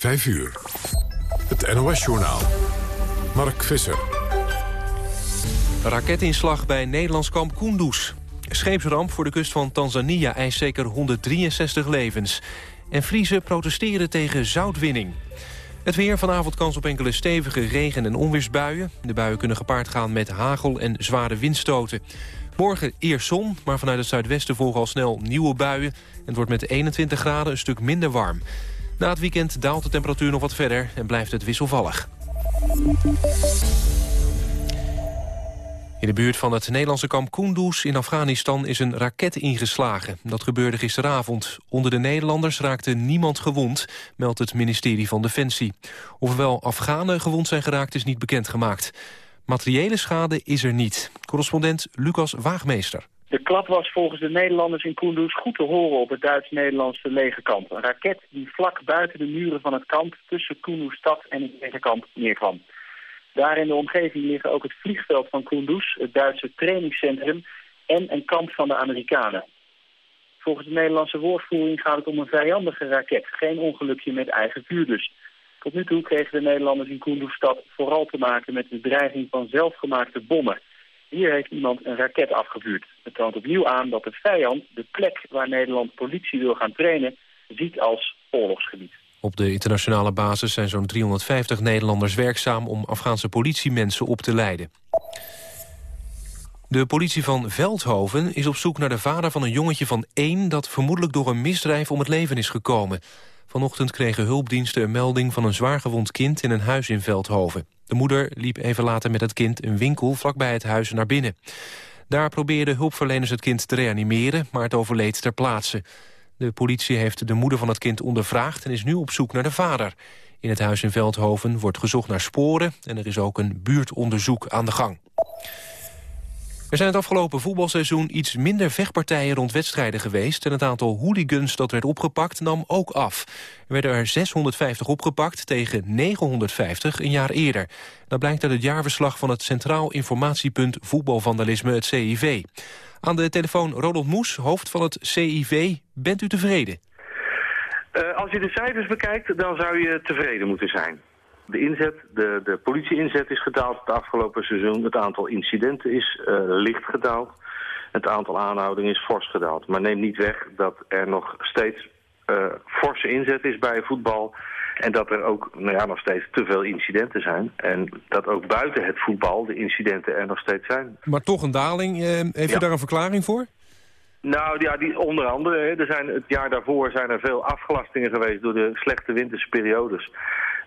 5 uur. Het NOS-journaal. Mark Visser. Raketinslag bij Nederlands kamp Kunduz. Scheepsramp voor de kust van Tanzania eist zeker 163 levens. En Friese protesteren tegen zoutwinning. Het weer vanavond kans op enkele stevige regen- en onweersbuien. De buien kunnen gepaard gaan met hagel en zware windstoten. Morgen eerst zon, maar vanuit het zuidwesten volgen al snel nieuwe buien. En het wordt met 21 graden een stuk minder warm. Na het weekend daalt de temperatuur nog wat verder en blijft het wisselvallig. In de buurt van het Nederlandse kamp Kunduz in Afghanistan is een raket ingeslagen. Dat gebeurde gisteravond. Onder de Nederlanders raakte niemand gewond, meldt het ministerie van Defensie. Ofwel Afghanen gewond zijn geraakt is niet bekendgemaakt. Materiële schade is er niet. Correspondent Lucas Waagmeester. De klap was volgens de Nederlanders in Kunduz goed te horen op het Duits-Nederlandse legerkamp. Een raket die vlak buiten de muren van het kamp tussen Kunduz-stad en het legerkamp neerkwam. Daar in de omgeving liggen ook het vliegveld van Kunduz, het Duitse trainingscentrum en een kamp van de Amerikanen. Volgens de Nederlandse woordvoering gaat het om een vijandige raket, geen ongelukje met eigen vuur dus. Tot nu toe kregen de Nederlanders in Kunduz-stad vooral te maken met de dreiging van zelfgemaakte bommen. Hier heeft iemand een raket afgevuurd. Het toont opnieuw aan dat de vijand de plek waar Nederland politie wil gaan trainen ziet als oorlogsgebied. Op de internationale basis zijn zo'n 350 Nederlanders werkzaam... om Afghaanse politiemensen op te leiden. De politie van Veldhoven is op zoek naar de vader van een jongetje van één... dat vermoedelijk door een misdrijf om het leven is gekomen. Vanochtend kregen hulpdiensten een melding van een zwaargewond kind... in een huis in Veldhoven. De moeder liep even later met het kind een winkel vlakbij het huis naar binnen. Daar probeerden hulpverleners het kind te reanimeren... maar het overleed ter plaatse. De politie heeft de moeder van het kind ondervraagd... en is nu op zoek naar de vader. In het huis in Veldhoven wordt gezocht naar sporen... en er is ook een buurtonderzoek aan de gang. Er zijn het afgelopen voetbalseizoen iets minder vechtpartijen rond wedstrijden geweest... en het aantal hooligans dat werd opgepakt nam ook af. Er werden er 650 opgepakt tegen 950 een jaar eerder. Dat blijkt uit het jaarverslag van het Centraal Informatiepunt Voetbalvandalisme, het CIV. Aan de telefoon Ronald Moes, hoofd van het CIV. Bent u tevreden? Uh, als je de cijfers bekijkt, dan zou je tevreden moeten zijn. De inzet, de, de politie-inzet is gedaald het afgelopen seizoen. Het aantal incidenten is uh, licht gedaald. Het aantal aanhoudingen is fors gedaald. Maar neem niet weg dat er nog steeds uh, forse inzet is bij voetbal. En dat er ook nou ja, nog steeds te veel incidenten zijn. En dat ook buiten het voetbal de incidenten er nog steeds zijn. Maar toch een daling. Eh, heeft ja. u daar een verklaring voor? Nou ja, die, onder andere. Hè, er zijn, het jaar daarvoor zijn er veel afgelastingen geweest door de slechte winterse periodes.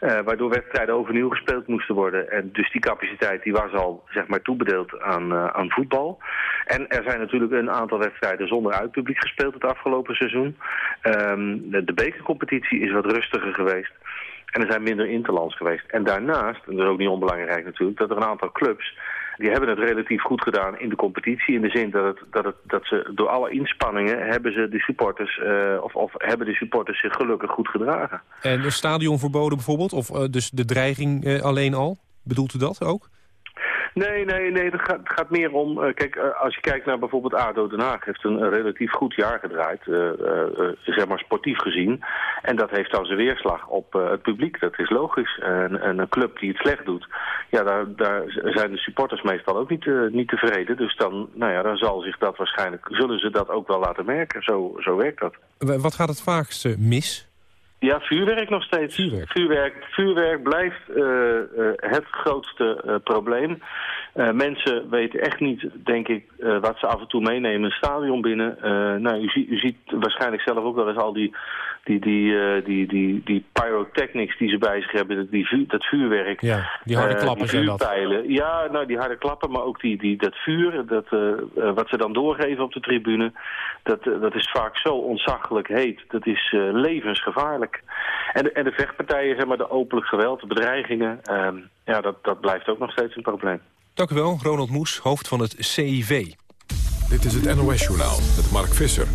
Uh, waardoor wedstrijden overnieuw gespeeld moesten worden. En dus die capaciteit die was al zeg maar, toebedeeld aan, uh, aan voetbal. En er zijn natuurlijk een aantal wedstrijden zonder uitpubliek gespeeld het afgelopen seizoen. Um, de, de bekercompetitie is wat rustiger geweest. En er zijn minder interlands geweest. En daarnaast, en dat is ook niet onbelangrijk natuurlijk, dat er een aantal clubs die hebben het relatief goed gedaan in de competitie. In de zin dat, het, dat, het, dat ze door alle inspanningen hebben ze de supporters, uh, of, of hebben de supporters zich gelukkig goed gedragen. En de stadionverboden bijvoorbeeld, of uh, dus de dreiging uh, alleen al, bedoelt u dat ook? Nee, nee, nee. Het gaat, gaat meer om... Uh, kijk, uh, als je kijkt naar bijvoorbeeld ADO Den Haag... heeft een, relatief goed jaar gedraaid, uh, zeg maar sportief gezien. En dat heeft dan zijn weerslag op het publiek. Dat is logisch. En, en, een club die het slecht doet... ja, daar, daar zijn de supporters meestal ook niet, niet tevreden. Dus dan, nou ja, dan zal zich dat waarschijnlijk... zullen ze dat ook wel laten merken. Zo, zo werkt dat. Wat gaat het vaakst mis? Ja, vuurwerk nog steeds. Vuurwerk, vuurwerk, vuurwerk blijft uh, uh, het grootste uh, probleem. Mensen weten echt niet, denk ik, wat ze af en toe meenemen een stadion binnen. nou, u, u, ziet waarschijnlijk zelf ook wel eens al die, die, die, die, die, die pyrotechnics die ze bij zich hebben, die vu dat vuurwerk. Ja, die harde klappen die vuurpijlen. Ja, nou, die harde klappen, maar ook die, die, dat vuur, dat, wat ze dan doorgeven op de tribune, dat, dat is vaak zo ontzaglijk heet. Dat is levensgevaarlijk. En de, en de vechtpartijen, zeg maar, de openlijk geweld, de bedreigingen, uh, ja, dat, dat blijft ook nog steeds een probleem. Dank u wel, Ronald Moes, hoofd van het CIV. Dit is het NOS-journaal met Mark Visser.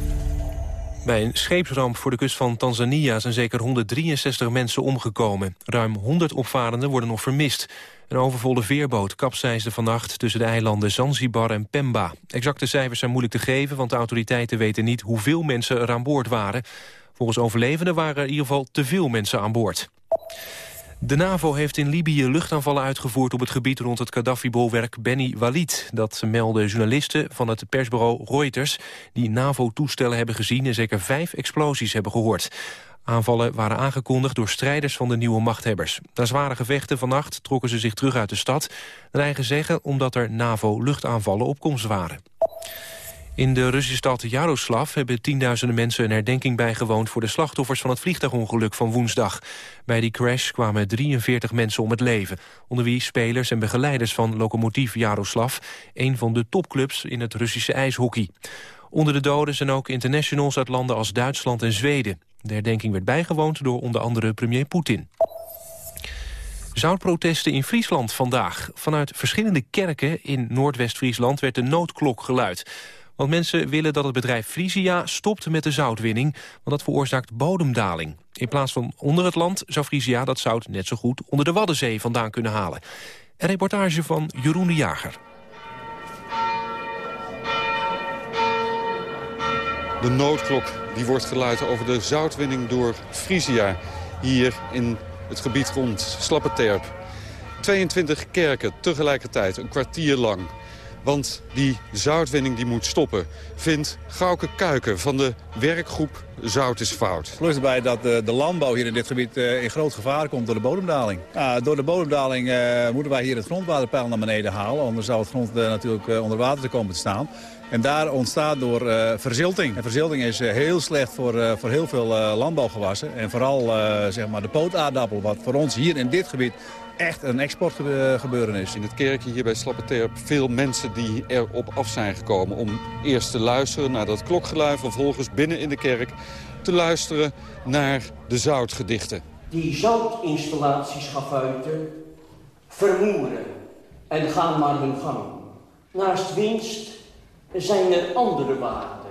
Bij een scheepsramp voor de kust van Tanzania zijn zeker 163 mensen omgekomen. Ruim 100 opvarenden worden nog vermist. Een overvolle veerboot kapseisde vannacht tussen de eilanden Zanzibar en Pemba. Exacte cijfers zijn moeilijk te geven, want de autoriteiten weten niet hoeveel mensen er aan boord waren. Volgens overlevenden waren er in ieder geval te veel mensen aan boord. De NAVO heeft in Libië luchtaanvallen uitgevoerd op het gebied rond het Gaddafi-bolwerk Beni Walid. Dat melden journalisten van het persbureau Reuters... die NAVO-toestellen hebben gezien en zeker vijf explosies hebben gehoord. Aanvallen waren aangekondigd door strijders van de nieuwe machthebbers. Na zware gevechten vannacht trokken ze zich terug uit de stad. Naar eigen zeggen omdat er NAVO-luchtaanvallen op komst waren. In de Russische stad Jaroslav hebben tienduizenden mensen een herdenking bijgewoond voor de slachtoffers van het vliegtuigongeluk van woensdag. Bij die crash kwamen 43 mensen om het leven, onder wie spelers en begeleiders van locomotief Jaroslav, een van de topclubs in het Russische ijshockey. Onder de doden zijn ook internationals uit landen als Duitsland en Zweden. De herdenking werd bijgewoond door onder andere premier Poetin. Zoutprotesten in Friesland vandaag. Vanuit verschillende kerken in Noordwest-Friesland werd de noodklok geluid. Want mensen willen dat het bedrijf Frisia stopt met de zoutwinning... want dat veroorzaakt bodemdaling. In plaats van onder het land zou Frisia dat zout net zo goed... onder de Waddenzee vandaan kunnen halen. Een reportage van Jeroen de Jager. De noodklok die wordt geluid over de zoutwinning door Frisia... hier in het gebied rond Slappeterp. 22 kerken tegelijkertijd, een kwartier lang. Want die zoutwinning die moet stoppen, vindt Gauke Kuiken van de werkgroep Zout is Fout. Plus erbij dat de, de, landbouw hier in dit gebied uh, in groot gevaar komt door de bodemdaling. Door de bodemdaling uh, moeten wij hier het grondwaterpeil naar beneden halen. Anders zou het grond eh, natuurlijk onder water te komen te staan. En daar ontstaat door verzilting. En verzilting is heel slecht voor, voor heel veel landbouwgewassen. En vooral zeg maar de pootaardappel, wat voor ons hier in dit gebied echt een exportgebeuren is. In het kerkje hier bij Slappeterp veel mensen die erop af zijn gekomen... om eerst te luisteren naar dat klokgeluid... vervolgens binnen in de kerk te luisteren naar de zoutgedichten. Die zoutinstallaties gafuiten vermoeren en gaan maar hun gang. Naast winst zijn er andere waarden.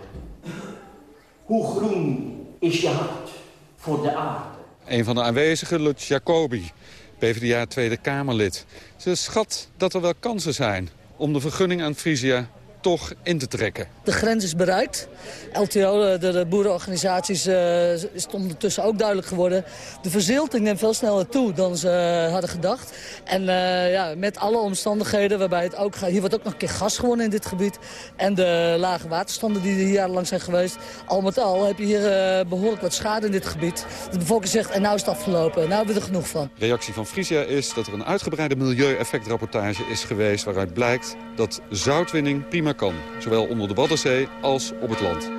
Hoe groen is je hart voor de aarde? Een van de aanwezigen, Lutz Jacobi, PvdA Tweede Kamerlid. Ze schat dat er wel kansen zijn om de vergunning aan Frisia toch in te trekken. De grens is bereikt. LTO, de, de boerenorganisaties, uh, is ondertussen ook duidelijk geworden. De verzilting neemt veel sneller toe dan ze uh, hadden gedacht. En uh, ja, met alle omstandigheden waarbij het ook gaat... Hier wordt ook nog een keer gas gewonnen in dit gebied. En de lage waterstanden die er hier jarenlang zijn geweest. Al met al heb je hier behoorlijk wat schade in dit gebied. De bevolking zegt, en nou is het afgelopen. Nou hebben we er genoeg van. De reactie van Frisia is dat er een uitgebreide milieueffectrapportage is geweest... waaruit blijkt dat zoutwinning prima kan. Zowel onder de Waddenzee als op het land.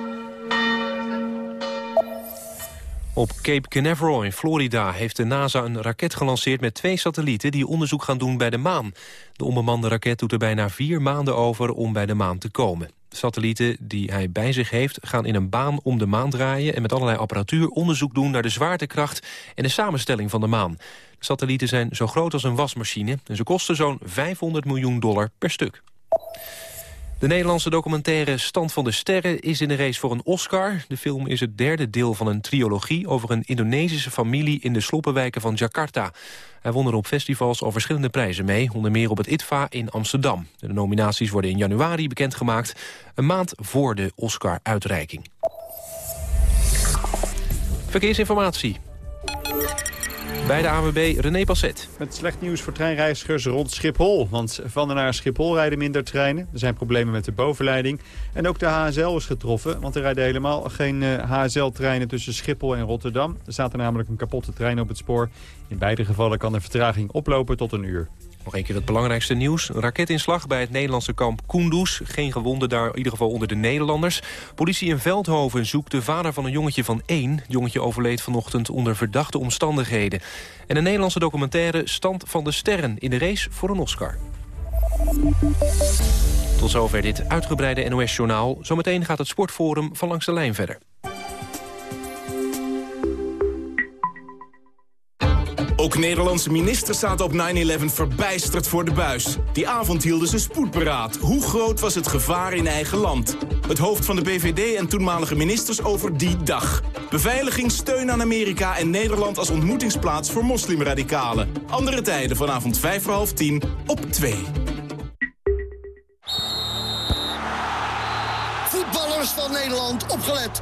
Op Cape Canaveral in Florida heeft de NASA een raket gelanceerd met twee satellieten die onderzoek gaan doen bij de maan. De onbemande raket doet er bijna vier maanden over om bij de maan te komen. Satellieten die hij bij zich heeft gaan in een baan om de maan draaien... en met allerlei apparatuur onderzoek doen naar de zwaartekracht en de samenstelling van de maan. De satellieten zijn zo groot als een wasmachine en ze kosten zo'n 500 miljoen dollar per stuk. De Nederlandse documentaire Stand van de Sterren is in de race voor een Oscar. De film is het derde deel van een trilogie over een Indonesische familie in de sloppenwijken van Jakarta. Hij won er op festivals al verschillende prijzen mee, onder meer op het ITVA in Amsterdam. De nominaties worden in januari bekendgemaakt, een maand voor de Oscar-uitreiking. Verkeersinformatie. Bij de AWB René Passet. Met slecht nieuws voor treinreizigers rond Schiphol. Want van en naar Schiphol rijden minder treinen. Er zijn problemen met de bovenleiding. En ook de HSL is getroffen. Want er rijden helemaal geen HSL-treinen eh, tussen Schiphol en Rotterdam. Er staat er namelijk een kapotte trein op het spoor. In beide gevallen kan de vertraging oplopen tot een uur. Nog een keer het belangrijkste nieuws. Raketinslag bij het Nederlandse kamp Kunduz. Geen gewonden daar, in ieder geval onder de Nederlanders. Politie in Veldhoven zoekt de vader van een jongetje van één. Het jongetje overleed vanochtend onder verdachte omstandigheden. En een Nederlandse documentaire Stand van de Sterren... in de race voor een Oscar. Tot zover dit uitgebreide NOS-journaal. Zometeen gaat het sportforum van Langs de Lijn verder. Ook Nederlandse ministers zaten op 9-11 verbijsterd voor de buis. Die avond hielden ze spoedberaad. Hoe groot was het gevaar in eigen land? Het hoofd van de BVD en toenmalige ministers over die dag. Beveiliging, steun aan Amerika en Nederland als ontmoetingsplaats voor moslimradicalen. Andere tijden vanavond 5 voor half 10 op 2. Voetballers van Nederland, opgelet.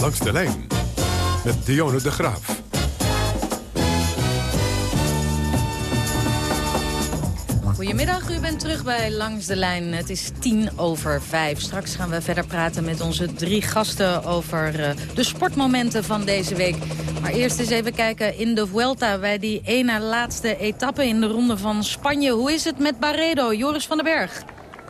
Langs de lijn met Dionne de Graaf. Goedemiddag, u bent terug bij Langs de Lijn. Het is tien over vijf. Straks gaan we verder praten met onze drie gasten over uh, de sportmomenten van deze week. Maar eerst eens even kijken in de Vuelta bij die ene laatste etappe in de ronde van Spanje. Hoe is het met Barredo, Joris van den Berg?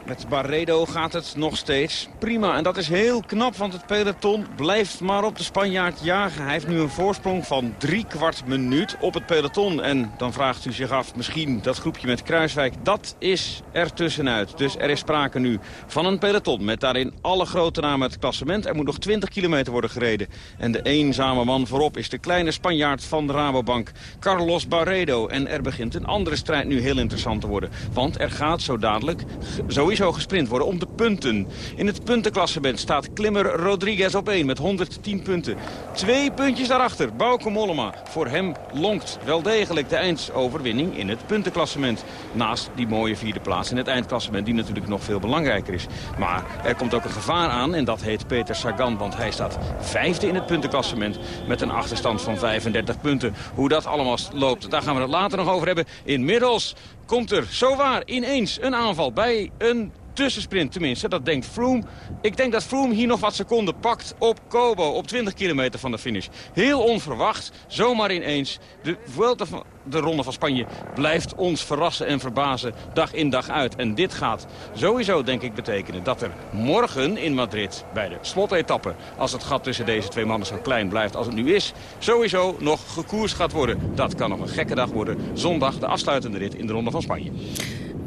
Met Barredo gaat het nog steeds prima. En dat is heel knap, want het peloton blijft maar op de Spanjaard jagen. Hij heeft nu een voorsprong van drie kwart minuut op het peloton. En dan vraagt u zich af, misschien dat groepje met Kruiswijk, dat is er tussenuit. Dus er is sprake nu van een peloton met daarin alle grote namen het klassement. Er moet nog 20 kilometer worden gereden. En de eenzame man voorop is de kleine Spanjaard van de Rabobank, Carlos Barredo. En er begint een andere strijd nu heel interessant te worden. Want er gaat zo dadelijk sowieso sowieso gesprint worden om de punten. In het puntenklassement staat klimmer Rodriguez op 1 met 110 punten. Twee puntjes daarachter, Bauke Mollema. Voor hem lonkt wel degelijk de eindsoverwinning in het puntenklassement. Naast die mooie vierde plaats in het eindklassement die natuurlijk nog veel belangrijker is. Maar er komt ook een gevaar aan en dat heet Peter Sagan. Want hij staat vijfde in het puntenklassement met een achterstand van 35 punten. Hoe dat allemaal loopt, daar gaan we het later nog over hebben. Inmiddels komt er zowaar ineens een aanval bij een tussensprint tenminste. Dat denkt Froome. Ik denk dat Froome hier nog wat seconden pakt op Kobo. Op 20 kilometer van de finish. Heel onverwacht. Zomaar ineens. De Vuelta van de Ronde van Spanje blijft ons verrassen en verbazen dag in dag uit. En dit gaat sowieso denk ik betekenen dat er morgen in Madrid bij de slotetappe... als het gat tussen deze twee mannen zo klein blijft als het nu is... sowieso nog gekoers gaat worden. Dat kan nog een gekke dag worden. Zondag de afsluitende rit in de Ronde van Spanje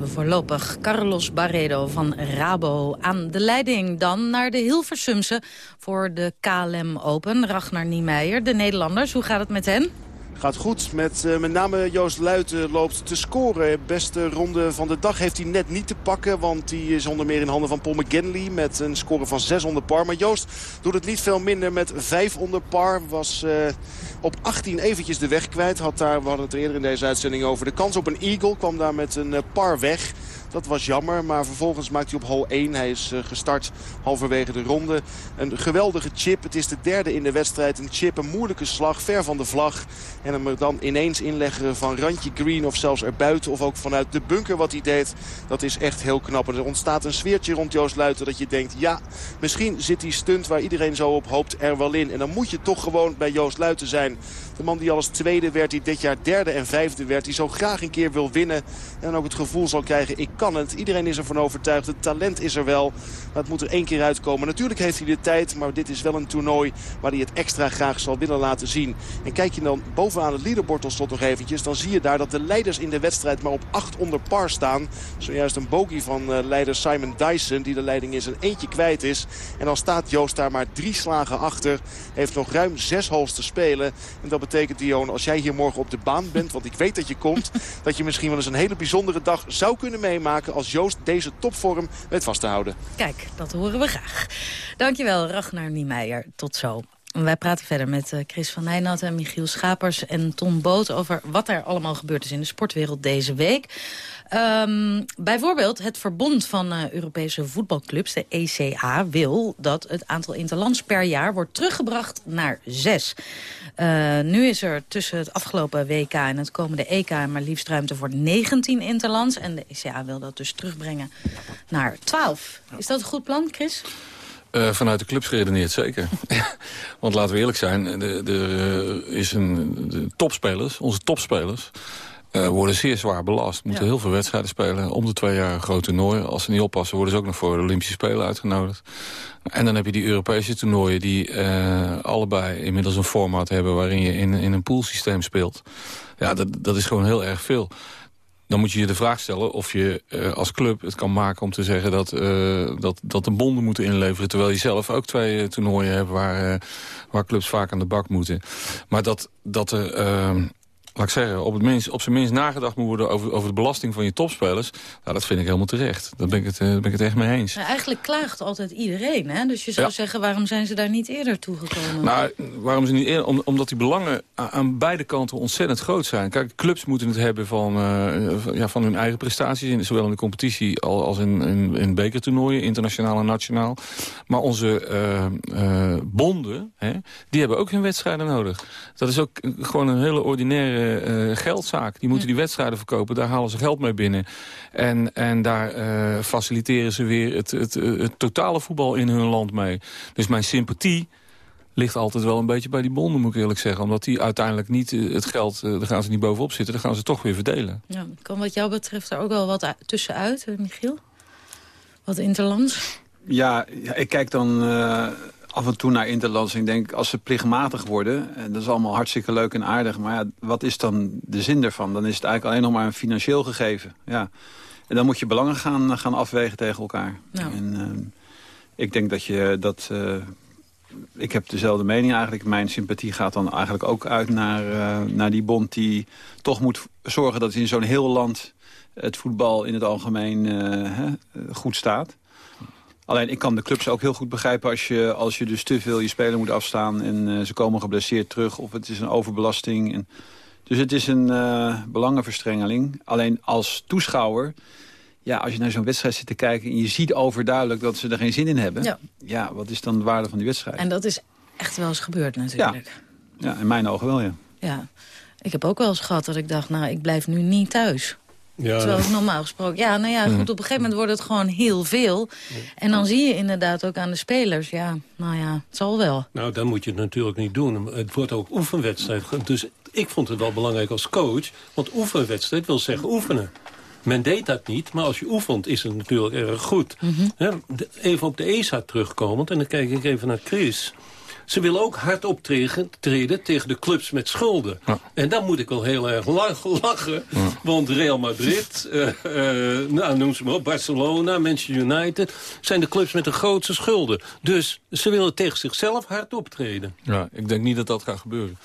voorlopig Carlos Barredo van Rabo aan de leiding. Dan naar de Hilversumse voor de KLM Open. Ragnar Niemeyer, de Nederlanders. Hoe gaat het met hen? Gaat goed. Met uh, met name Joost Luiten loopt te scoren. Beste ronde van de dag heeft hij net niet te pakken. Want die is onder meer in handen van Paul McGinley. Met een score van 600 par. Maar Joost doet het niet veel minder met 500 par. Was uh, op 18 eventjes de weg kwijt. Had daar, we hadden het eerder in deze uitzending over. De kans op een eagle kwam daar met een uh, par weg. Dat was jammer, maar vervolgens maakt hij op hole 1. Hij is gestart halverwege de ronde. Een geweldige chip. Het is de derde in de wedstrijd. Een chip, een moeilijke slag, ver van de vlag. En hem dan ineens inleggen van randje green of zelfs erbuiten. Of ook vanuit de bunker wat hij deed. Dat is echt heel knap. er ontstaat een sfeertje rond Joost Luiten dat je denkt... ja, misschien zit die stunt waar iedereen zo op hoopt er wel in. En dan moet je toch gewoon bij Joost Luiten zijn. De man die al als tweede werd, die dit jaar derde en vijfde werd. Die zo graag een keer wil winnen. En ook het gevoel zal krijgen, ik kan het. Iedereen is ervan overtuigd. Het talent is er wel. Maar het moet er één keer uitkomen. Natuurlijk heeft hij de tijd, maar dit is wel een toernooi waar hij het extra graag zal willen laten zien. En kijk je dan bovenaan het leaderboard tot nog eventjes... dan zie je daar dat de leiders in de wedstrijd maar op 8 onder par staan. Zojuist een bogey van uh, leider Simon Dyson... die de leiding in zijn eentje kwijt is. En dan staat Joost daar maar drie slagen achter. Heeft nog ruim zes holes te spelen. En dat betekent, Dion, als jij hier morgen op de baan bent... want ik weet dat je komt... dat je misschien wel eens een hele bijzondere dag zou kunnen meemaken... als Joost deze topvorm weet vast te houden. Kijk, dat horen we graag. Dankjewel, Ragnar Niemeyer. Tot zo. Wij praten verder met eh, Chris van Nijnat en Michiel Schapers en Tom Boot... over wat er allemaal gebeurd is in de sportwereld deze week. Um, bijvoorbeeld het Verbond van uh, Europese Voetbalclubs, de ECA... wil dat het aantal interlands per jaar wordt teruggebracht naar zes. Uh, nu is er tussen het afgelopen WK en het komende EK... maar liefst ruimte voor 19 interlands. En de ECA wil dat dus terugbrengen naar 12. Is dat een goed plan, Chris? Uh, vanuit de clubs geredeneerd, zeker. Want laten we eerlijk zijn, er is een, de topspelers, onze topspelers... Uh, worden zeer zwaar belast. Moeten heel veel wedstrijden spelen. Om de twee jaar een groot toernooi. Als ze niet oppassen worden ze ook nog voor de Olympische Spelen uitgenodigd. En dan heb je die Europese toernooien die uh, allebei inmiddels een format hebben... waarin je in, in een poolsysteem speelt. Ja, dat, dat is gewoon heel erg veel. Dan moet je je de vraag stellen of je uh, als club het kan maken om te zeggen dat, uh, dat, dat de bonden moeten inleveren. Terwijl je zelf ook twee toernooien hebt waar, waar clubs vaak aan de bak moeten. Maar dat, dat er ehm, laat ik zeggen, op, het minst, op zijn minst nagedacht moet worden over, over de belasting van je topspelers. Nou, dat vind ik helemaal terecht. Daar ben ik het, uh, ben ik het echt mee eens. Eigenlijk klaagt altijd iedereen. Hè? Dus je zou zeggen, waarom zijn ze daar niet eerder toegekomen? Nou, waarom ze niet eerder? Om, omdat die belangen aan beide kanten ontzettend groot zijn. Kijk, clubs moeten het hebben van, uh, ja, van hun eigen prestaties. Zowel in de competitie als in, in, in bekertoernooien, internationaal en nationaal. Maar onze uh, bonden, hè, die hebben ook hun wedstrijden nodig. Dat is ook gewoon een hele ordinaire uh, geldzaak. Die moeten die wedstrijden verkopen, daar halen ze geld mee binnen. En, en daar uh, faciliteren ze weer het, het, het, totale voetbal in hun land mee. Dus mijn sympathie ligt altijd wel een beetje bij die bonden, moet ik eerlijk zeggen. Omdat die uiteindelijk niet het geld, daar gaan ze niet bovenop zitten, dan gaan ze toch weer verdelen. Ja, kan wat jou betreft er ook wel wat tussenuit, Michiel? Wat interlands? Ja, ja ik kijk dan... Uh af en toe naar Interlands. En ik denk, als ze plichtmatig worden... en dat is allemaal hartstikke leuk en aardig... maar ja, wat is dan de zin ervan? Dan is het eigenlijk alleen nog maar een financieel gegeven. Ja. En dan moet je belangen gaan, gaan afwegen tegen elkaar. Nou. En uh, ik denk dat je dat... Uh, ik heb dezelfde mening eigenlijk. Mijn sympathie gaat dan eigenlijk ook uit naar, uh, naar die bond... die toch moet zorgen dat in zo'n heel land... het voetbal in het algemeen hè, goed staat. Alleen ik kan de clubs ook heel goed begrijpen als je, als je dus te veel je speler moet afstaan... en uh, ze komen geblesseerd terug of het is een overbelasting. En, dus het is een uh, belangenverstrengeling. Alleen als toeschouwer, ja, als je naar zo'n wedstrijd zit te kijken... en je ziet overduidelijk dat ze er geen zin in hebben... Ja. ja, wat is dan de waarde van die wedstrijd? En dat is echt wel eens gebeurd natuurlijk. Ja, ja in mijn ogen wel, ja. Ja, ik heb ook wel eens gehad dat ik dacht, nou, ik blijf nu niet thuis. Ja. Terwijl normaal gesproken... Ja, nou ja, goed, op een gegeven moment wordt het gewoon heel veel. En dan zie je inderdaad ook aan de spelers... ja, nou ja, het zal wel. Nou, dan moet je het natuurlijk niet doen. Het wordt ook oefenwedstrijd. Dus ik vond het wel belangrijk als coach. Want oefenwedstrijd wil zeggen oefenen. Men deed dat niet, maar als je oefent is het natuurlijk erg goed. Even op de ESA terugkomend, en dan kijk ik even naar Chris... Ze willen ook hard optreden tegen de clubs met schulden. En dan moet ik wel heel erg lachen. Want Real Madrid, uh, uh, nou, noem ze maar op, Barcelona, Manchester United... zijn de clubs met de grootste schulden. Dus ze willen tegen zichzelf hard optreden. Ja, ik denk niet dat dat gaat gebeuren.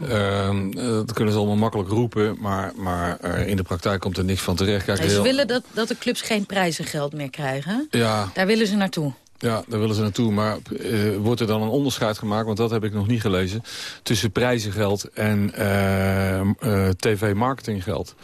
Uh, dat kunnen ze allemaal makkelijk roepen, maar, maar in de praktijk komt er niks van terecht. Kijk, ze willen dat, dat de clubs geen prijzengeld meer krijgen. Ja. Daar willen ze naartoe. Ja, daar willen ze naartoe. Maar uh, wordt er dan een onderscheid gemaakt, want dat heb ik nog niet gelezen... tussen prijzengeld en uh, uh, tv-marketinggeld?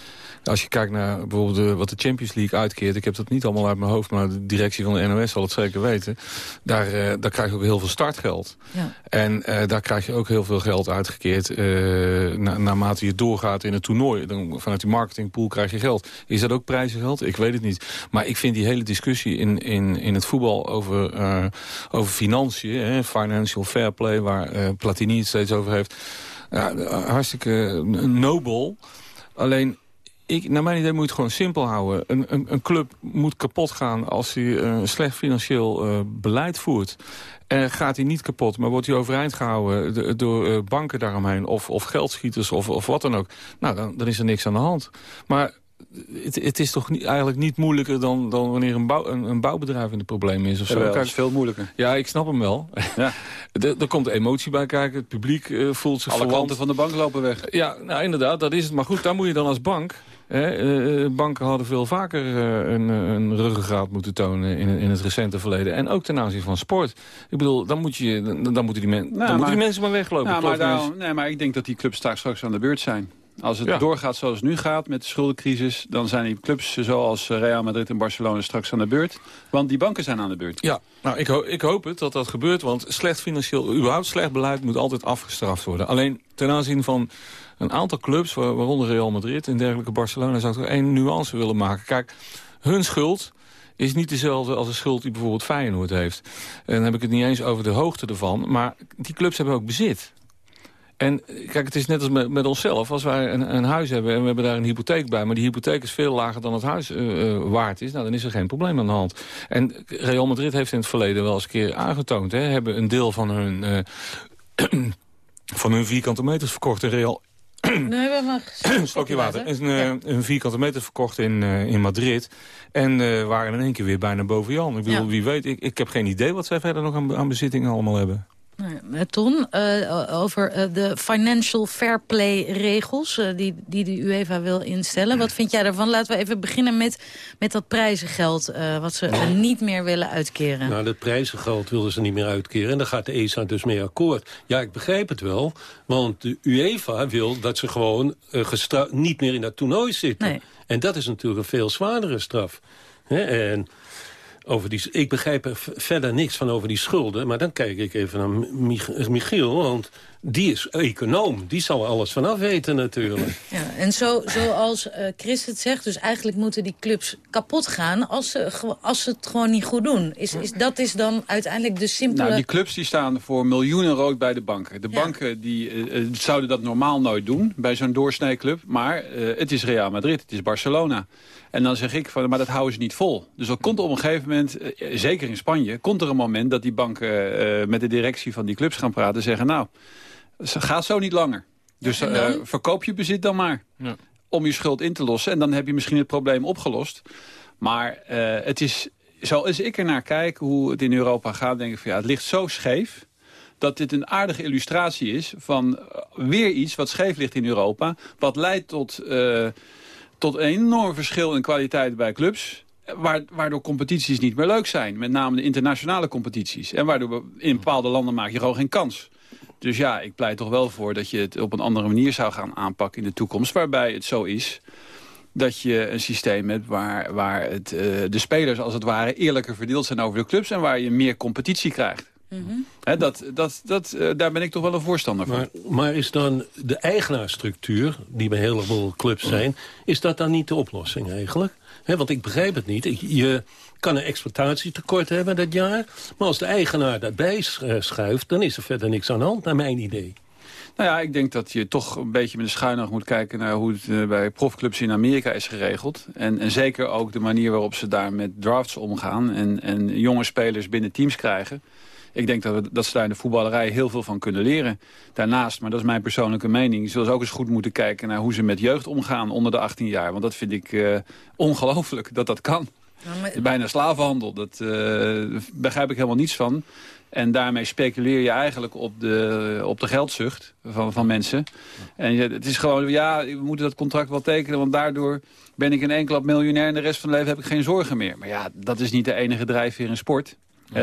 Als je kijkt naar bijvoorbeeld de, wat de Champions League uitkeert... ik heb dat niet allemaal uit mijn hoofd, maar de directie van de NOS zal het zeker weten... daar, uh, daar krijg je ook heel veel startgeld. Ja. En uh, daar krijg je ook heel veel geld uitgekeerd... Uh, na, naarmate je doorgaat in het toernooi. Dan, vanuit die marketingpool krijg je geld. Is dat ook prijzengeld? Ik weet het niet. Maar ik vind die hele discussie in, in, in het voetbal over, uh, over financiën... Hè, financial fair play, waar uh, Platini het steeds over heeft... Ja, hartstikke nobel. Alleen ik, naar mijn idee moet je het gewoon simpel houden. Een, een, een club moet kapot gaan als hij een slecht financieel uh, beleid voert. En gaat hij niet kapot, maar wordt hij overeind gehouden de, door uh, banken daaromheen... of, of geldschieters of, of wat dan ook. Nou, dan, dan is er niks aan de hand. Maar het, het, is toch niet, eigenlijk niet moeilijker dan, dan wanneer een, bouw, een, een bouwbedrijf in de problemen is. Of zo. Kijk, is veel moeilijker. Ja, ik snap hem wel. Ja. er, komt emotie bij kijken. Het publiek uh, voelt zich Alle verwant. klanten van de bank lopen weg. Ja, nou inderdaad, dat is het. Maar goed, daar moet je dan als bank... Hè, uh, banken hadden veel vaker uh, een, een ruggengraat moeten tonen in, in het recente verleden. En ook ten aanzien van sport. Ik bedoel, dan, moet je, dan, dan moeten, die, men, nou, dan maar, moeten die mensen maar weglopen. Nou, maar, daarom, nee, maar ik denk dat die clubs straks, straks aan de beurt zijn. Als het ja. doorgaat zoals het nu gaat met de schuldencrisis... dan zijn die clubs zoals Real Madrid en Barcelona straks aan de beurt. Want die banken zijn aan de beurt. Ja, nou, ik, ho ik hoop het dat dat gebeurt. Want slecht financieel, überhaupt slecht beleid moet altijd afgestraft worden. Alleen ten aanzien van een aantal clubs, waaronder Real Madrid en dergelijke Barcelona... zou ik er één nuance willen maken. Kijk, hun schuld is niet dezelfde als de schuld die bijvoorbeeld Feyenoord heeft. En dan heb ik het niet eens over de hoogte ervan. Maar die clubs hebben ook bezit. En kijk, het is net als met, met onszelf. Als wij een, een, huis hebben en we hebben daar een hypotheek bij... maar die hypotheek is veel lager dan het huis uh, waard is... Nou, dan is er geen probleem aan de hand. En Real Madrid heeft in het verleden wel eens een keer aangetoond... Hè, hebben een deel van hun, uh, van hun vierkante meters verkocht in Real Nee, we maar een slokje water. Een, een vierkante meter verkocht in, uh, in Madrid. En uh, waren in één keer weer bijna boven Jan. Ik bedoel, ja. wie weet, ik, ik heb geen idee wat zij verder nog aan, aan bezittingen allemaal hebben. Nou, Ton, uh, over uh, de financial fair play regels uh, die, die de UEFA wil instellen. Wat vind jij daarvan? Laten we even beginnen met, met dat prijzengeld wat ze niet meer willen uitkeren. Nou, dat prijzengeld willen ze niet meer uitkeren en daar gaat de ESA dus mee akkoord. Ja, ik begrijp het wel, want de UEFA wil dat ze gewoon niet meer in dat toernooi zitten. Nee. En dat is natuurlijk een veel zwaardere straf. He, en over die, ik begrijp er verder niks van over die schulden. Maar dan kijk ik even naar Michiel, want die is econoom. Die zal er alles vanaf weten natuurlijk. Ja, en zo, zoals uh, Chris het zegt, dus eigenlijk moeten die clubs kapot gaan... als ze, als ze het gewoon niet goed doen. Is, is, dat is dan uiteindelijk de simpele... Nou, die clubs die staan voor miljoenen rood bij de banken. De banken die, uh, zouden dat normaal nooit doen bij zo'n doorsnijclub. Maar uh, het is Real Madrid, het is Barcelona. En dan zeg ik, van, maar dat houden ze niet vol. Dus er komt op een gegeven moment, zeker in Spanje... komt er een moment dat die banken met de directie van die clubs gaan praten... en zeggen, nou gaat zo niet langer. Dus uh, verkoop je bezit dan maar. Ja. Om je schuld in te lossen. En dan heb je misschien het probleem opgelost. Maar uh, het is, zoals ik er naar kijk, hoe het in Europa gaat... denk ik van ja, het ligt zo scheef dat dit een aardige illustratie is van uh, weer iets wat scheef ligt in Europa. Wat leidt tot, tot een enorm verschil in kwaliteit bij clubs. Waardoor competities niet meer leuk zijn. Met name de internationale competities. En waardoor in bepaalde landen maak je gewoon geen kans. Dus ja, ik pleit toch wel voor dat je het op een andere manier zou gaan aanpakken in de toekomst. Waarbij het zo is dat je een systeem hebt waar, waar het, uh, de spelers als het ware eerlijker verdeeld zijn over de clubs. En waar je meer competitie krijgt. Mm -hmm. dat, dat, dat, uh, daar ben ik toch wel een voorstander van. Maar, maar, is dan de eigenaarstructuur, die bij heel veel clubs zijn... is dat dan niet de oplossing eigenlijk? He, want ik begrijp het niet. Je kan een exploitatietekort hebben dat jaar. Maar als de eigenaar daarbij eh, schuift... dan is er verder niks aan de hand, naar mijn idee. Nou ja, ik denk dat je toch een beetje met de schuin moet kijken... naar hoe het uh, bij profclubs in Amerika is geregeld. En, en zeker ook de manier waarop ze daar met drafts omgaan... en, en jonge spelers binnen teams krijgen. Ik denk dat, we, dat ze daar in de voetballerij heel veel van kunnen leren. Daarnaast, maar dat is mijn persoonlijke mening... zullen ze ook eens goed moeten kijken naar hoe ze met jeugd omgaan onder de 18 jaar. Want dat vind ik uh, ongelooflijk dat dat kan. Maar... Bijna slavenhandel, dat uh, begrijp ik helemaal niets van. En daarmee speculeer je eigenlijk op de, op de geldzucht van, van mensen. En je, het is gewoon, ja, we moeten dat contract wel tekenen... want daardoor ben ik in één klap miljonair... en de rest van het leven heb ik geen zorgen meer. Maar ja, dat is niet de enige drijfveer in sport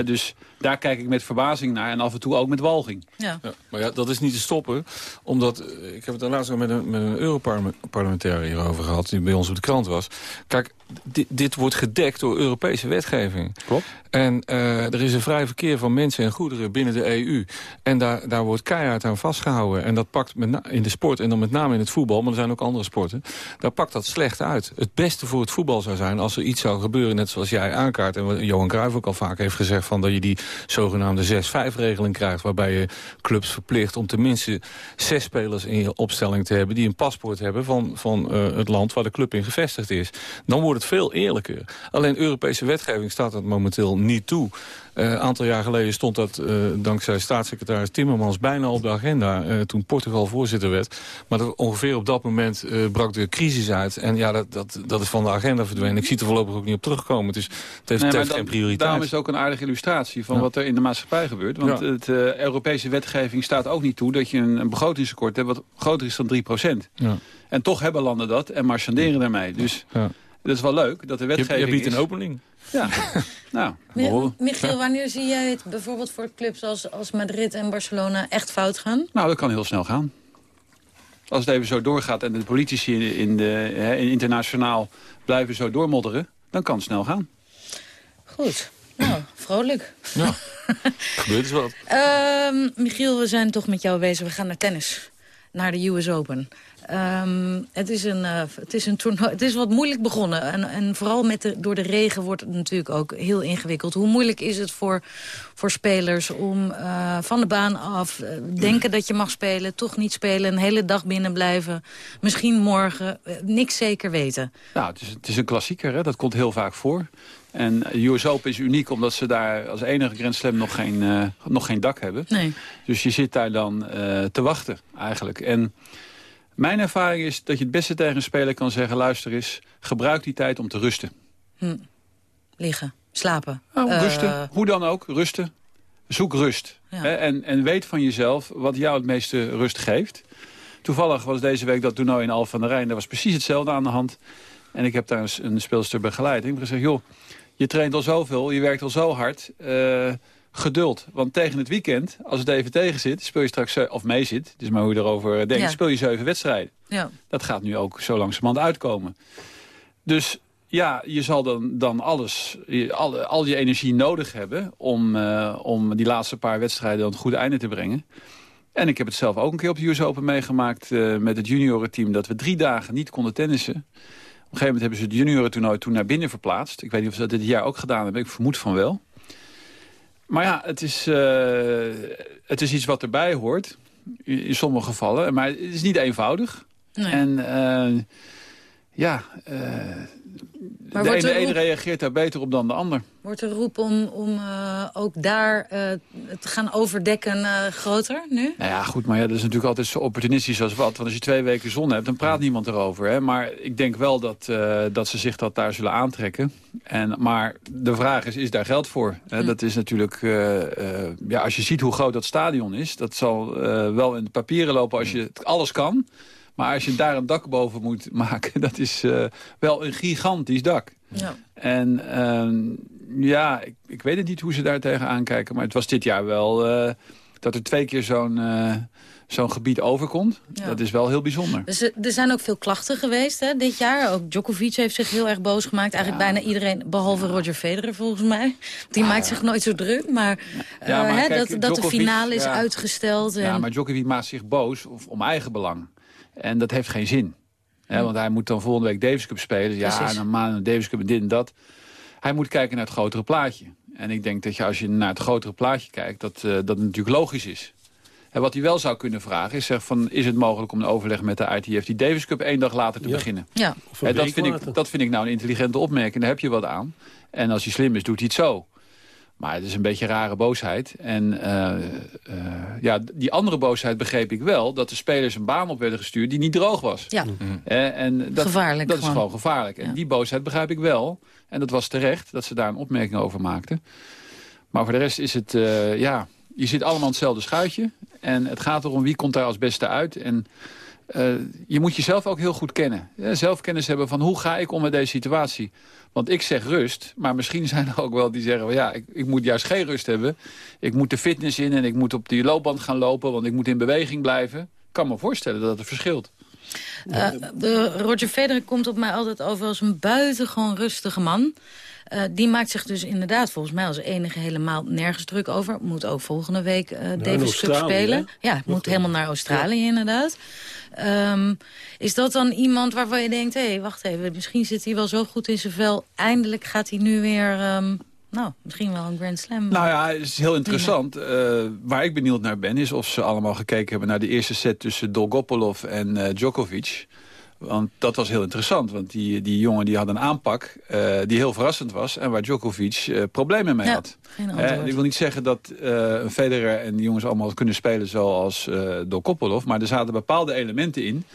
dus daar kijk ik met verbazing naar en af en toe ook met walging. Ja. ja maar ja, dat is niet te stoppen. Omdat, eh, ik heb het daar laatst met een, met een Europarlementariër hierover gehad... die bij ons op de krant was. Kijk, dit, dit wordt gedekt door Europese wetgeving. Klopt. En uh, er is een vrij verkeer van mensen en goederen binnen de EU. En daar, daar wordt keihard aan vastgehouden. En dat pakt met in de sport en dan met name in het voetbal... maar er zijn ook andere sporten. Daar pakt dat slecht uit. Het beste voor het voetbal zou zijn als er iets zou gebeuren... net zoals jij aankaart en wat Johan Cruijff ook al vaak heeft gezegd... Van dat je die zogenaamde 6-5-regeling krijgt... waarbij je clubs verplicht om tenminste zes spelers in je opstelling te hebben... die een paspoort hebben van, van uh, het land waar de club in gevestigd is. Dan wordt het veel eerlijker. Alleen Europese wetgeving staat dat momenteel niet toe. Een uh, aantal jaar geleden stond dat uh, dankzij staatssecretaris Timmermans bijna op de agenda uh, toen Portugal voorzitter werd. Maar dat, ongeveer op dat moment brak de crisis uit. En ja, dat, dat, dat is van de agenda verdwenen. Ik zie het er voorlopig ook niet op terugkomen. Dus het heeft, nee, het heeft geen prioriteit. Daarom is het ook een aardige illustratie van ja. wat er in de maatschappij gebeurt. Want ja. het Europese wetgeving staat ook niet toe dat je een, een begrotingstekort hebt wat groter is dan 3 Ja. En toch hebben landen dat en marchanderen daarmee. Dus dat is wel leuk dat de wetgeving Je, je biedt een opening. Ja, nou. Michiel, wanneer zie jij het bijvoorbeeld voor clubs als, als Madrid en Barcelona echt fout gaan? Nou, dat kan heel snel gaan. Als het even zo doorgaat en de politici in de, hè, internationaal blijven zo doormodderen, dan kan het snel gaan. Goed. Nou, vrolijk. Ja, gebeurt eens wat. Uh, Michiel, we zijn toch met jou bezig. We gaan naar tennis. Naar de US Open. Um, het, is een, uh, het, is een toernooi, het is wat moeilijk begonnen. En, en vooral met de, door de regen wordt het natuurlijk ook heel ingewikkeld. Hoe moeilijk is het voor, voor spelers om uh, van de baan af... Uh, denken dat je mag spelen, toch niet spelen... een hele dag binnen blijven, misschien morgen, niks zeker weten? Nou, het is, het is een klassieker, hè? dat komt heel vaak voor. En US Open is uniek omdat ze daar als enige Grand Slam nog geen, nog geen dak hebben. Nee. Dus je zit daar dan te wachten eigenlijk. En... Mijn ervaring is dat je het beste tegen een speler kan zeggen... luister eens, gebruik die tijd om te rusten. Hm. Liggen, slapen. Nou, Eh, rusten, hoe dan ook, rusten. Zoek rust. Ja. Hè, en, en weet van jezelf wat jou het meeste rust geeft. Toevallig was deze week dat toernooi in Alphen van der Rijn. Daar was precies hetzelfde aan de hand. En ik heb daar een, een speelster begeleid. Ik heb gezegd, joh, je traint al zoveel, je werkt al zo hard. eh, geduld. Want tegen het weekend, als het even tegen zit... speel je straks, ze- of mee zit, dus maar hoe je erover denkt... Ja. speel je zeven wedstrijden. Ja. Dat gaat nu ook zo langzamerhand uitkomen. Dus ja, je zal dan, dan alles, al, al je energie nodig hebben... Om, eh, om die laatste paar wedstrijden aan het goede einde te brengen. En ik heb het zelf ook een keer op de US Open meegemaakt... eh, met het juniorenteam, dat we drie dagen niet konden tennissen. Op een gegeven moment hebben ze het juniorentoernooi toen naar binnen verplaatst. Ik weet niet of ze dat dit jaar ook gedaan hebben, ik vermoed van wel. Maar ja, het is, eh, het is iets wat erbij hoort. In, sommige gevallen. Maar het is niet eenvoudig. Nee. En eh, ja, eh, Maar de ene, er reageert daar beter op dan de ander. Wordt er roep om, om eh, ook daar eh, te gaan overdekken eh, groter nu? Nou ja, goed, maar ja, dat is natuurlijk altijd zo opportunistisch als wat. Want als je twee weken zon hebt, dan praat niemand erover. Hè? Maar ik denk wel dat, dat ze zich dat daar zullen aantrekken. En, maar de vraag is, is daar geld voor? Hè? Dat is natuurlijk, ja, als je ziet hoe groot dat stadion is... dat zal wel in de papieren lopen als je het alles kan. Maar als je daar een dak boven moet maken, dat is eh, wel een gigantisch dak. Ja. En ehm, ja, ik, ik weet het niet hoe ze daar tegenaan kijken. Maar het was dit jaar wel eh, dat er twee keer zo'n eh, zo'n gebied overkomt. Ja. Dat is wel heel bijzonder. Dus er zijn ook veel klachten geweest hè, dit jaar. Ook Djokovic heeft zich heel erg boos gemaakt. Eigenlijk bijna iedereen, behalve Roger Federer volgens mij. Die maakt zich nooit zo druk. Maar, hè, kijk, dat, dat de finale is uitgesteld. En... Ja, maar Djokovic maakt zich boos of, om eigen belang. En dat heeft geen zin. Hè, want hij moet dan volgende week Davis Cup spelen. Ja, Precies. en een maand een Davis Cup en dit en dat. Hij moet kijken naar het grotere plaatje. En ik denk dat je als je naar het grotere plaatje kijkt... dat eh, dat natuurlijk logisch is. En wat hij wel zou kunnen vragen is... Zeg van, is het mogelijk om een overleg met de ITF... die Davis Cup één dag later te Ja. beginnen? Ja. Of een Hè, dat, vind later. ik, dat vind ik nou een intelligente opmerking. Daar heb je wat aan. En als hij slim is, doet hij het zo. Maar het is een beetje rare boosheid. En eh, eh, ja, die andere boosheid begreep ik wel... dat de spelers een baan op werden gestuurd die niet droog was. Ja. Eh, en dat, Gevaarlijk Dat is gewoon. gevaarlijk. En die boosheid begrijp ik wel. En dat was terecht dat ze daar een opmerking over maakten. Maar voor de rest is het... eh, ja, je zit allemaal hetzelfde schuitje. En het gaat erom wie komt daar als beste uit. En eh, je moet jezelf ook heel goed kennen. Ja, zelfkennis hebben van hoe ga ik om met deze situatie. Want ik zeg rust, maar misschien zijn er ook wel die zeggen... Well, ja, ik, ik moet juist geen rust hebben. Ik moet de fitness in en ik moet op die loopband gaan lopen... want ik moet in beweging blijven. Ik kan me voorstellen dat het verschilt. Eh, de Roger Federer komt op mij altijd over als een buitengewoon rustige man. Eh, die maakt zich dus inderdaad volgens mij als enige helemaal nergens druk over. Moet ook volgende week eh Davis Cup spelen. hè? Ja, moet helemaal naar Australië inderdaad. Ehm, is dat dan iemand waarvan je denkt... hé, hey, wacht even, misschien zit hij wel zo goed in zijn vel. Eindelijk gaat hij nu weer... ehm, nou, misschien wel een Grand Slam. Nou ja, het is heel interessant. Eh, waar ik benieuwd naar ben, is of ze allemaal gekeken hebben... naar de eerste set tussen Dolgopolov en eh, Djokovic. Want dat was heel interessant. Want die, die jongen die had een aanpak eh, die heel verrassend was... en waar Djokovic eh, problemen mee Ja, had. ik wil niet zeggen dat eh, een Federer en die jongens allemaal kunnen spelen... zoals eh Dolgopolov, maar er zaten bepaalde elementen in...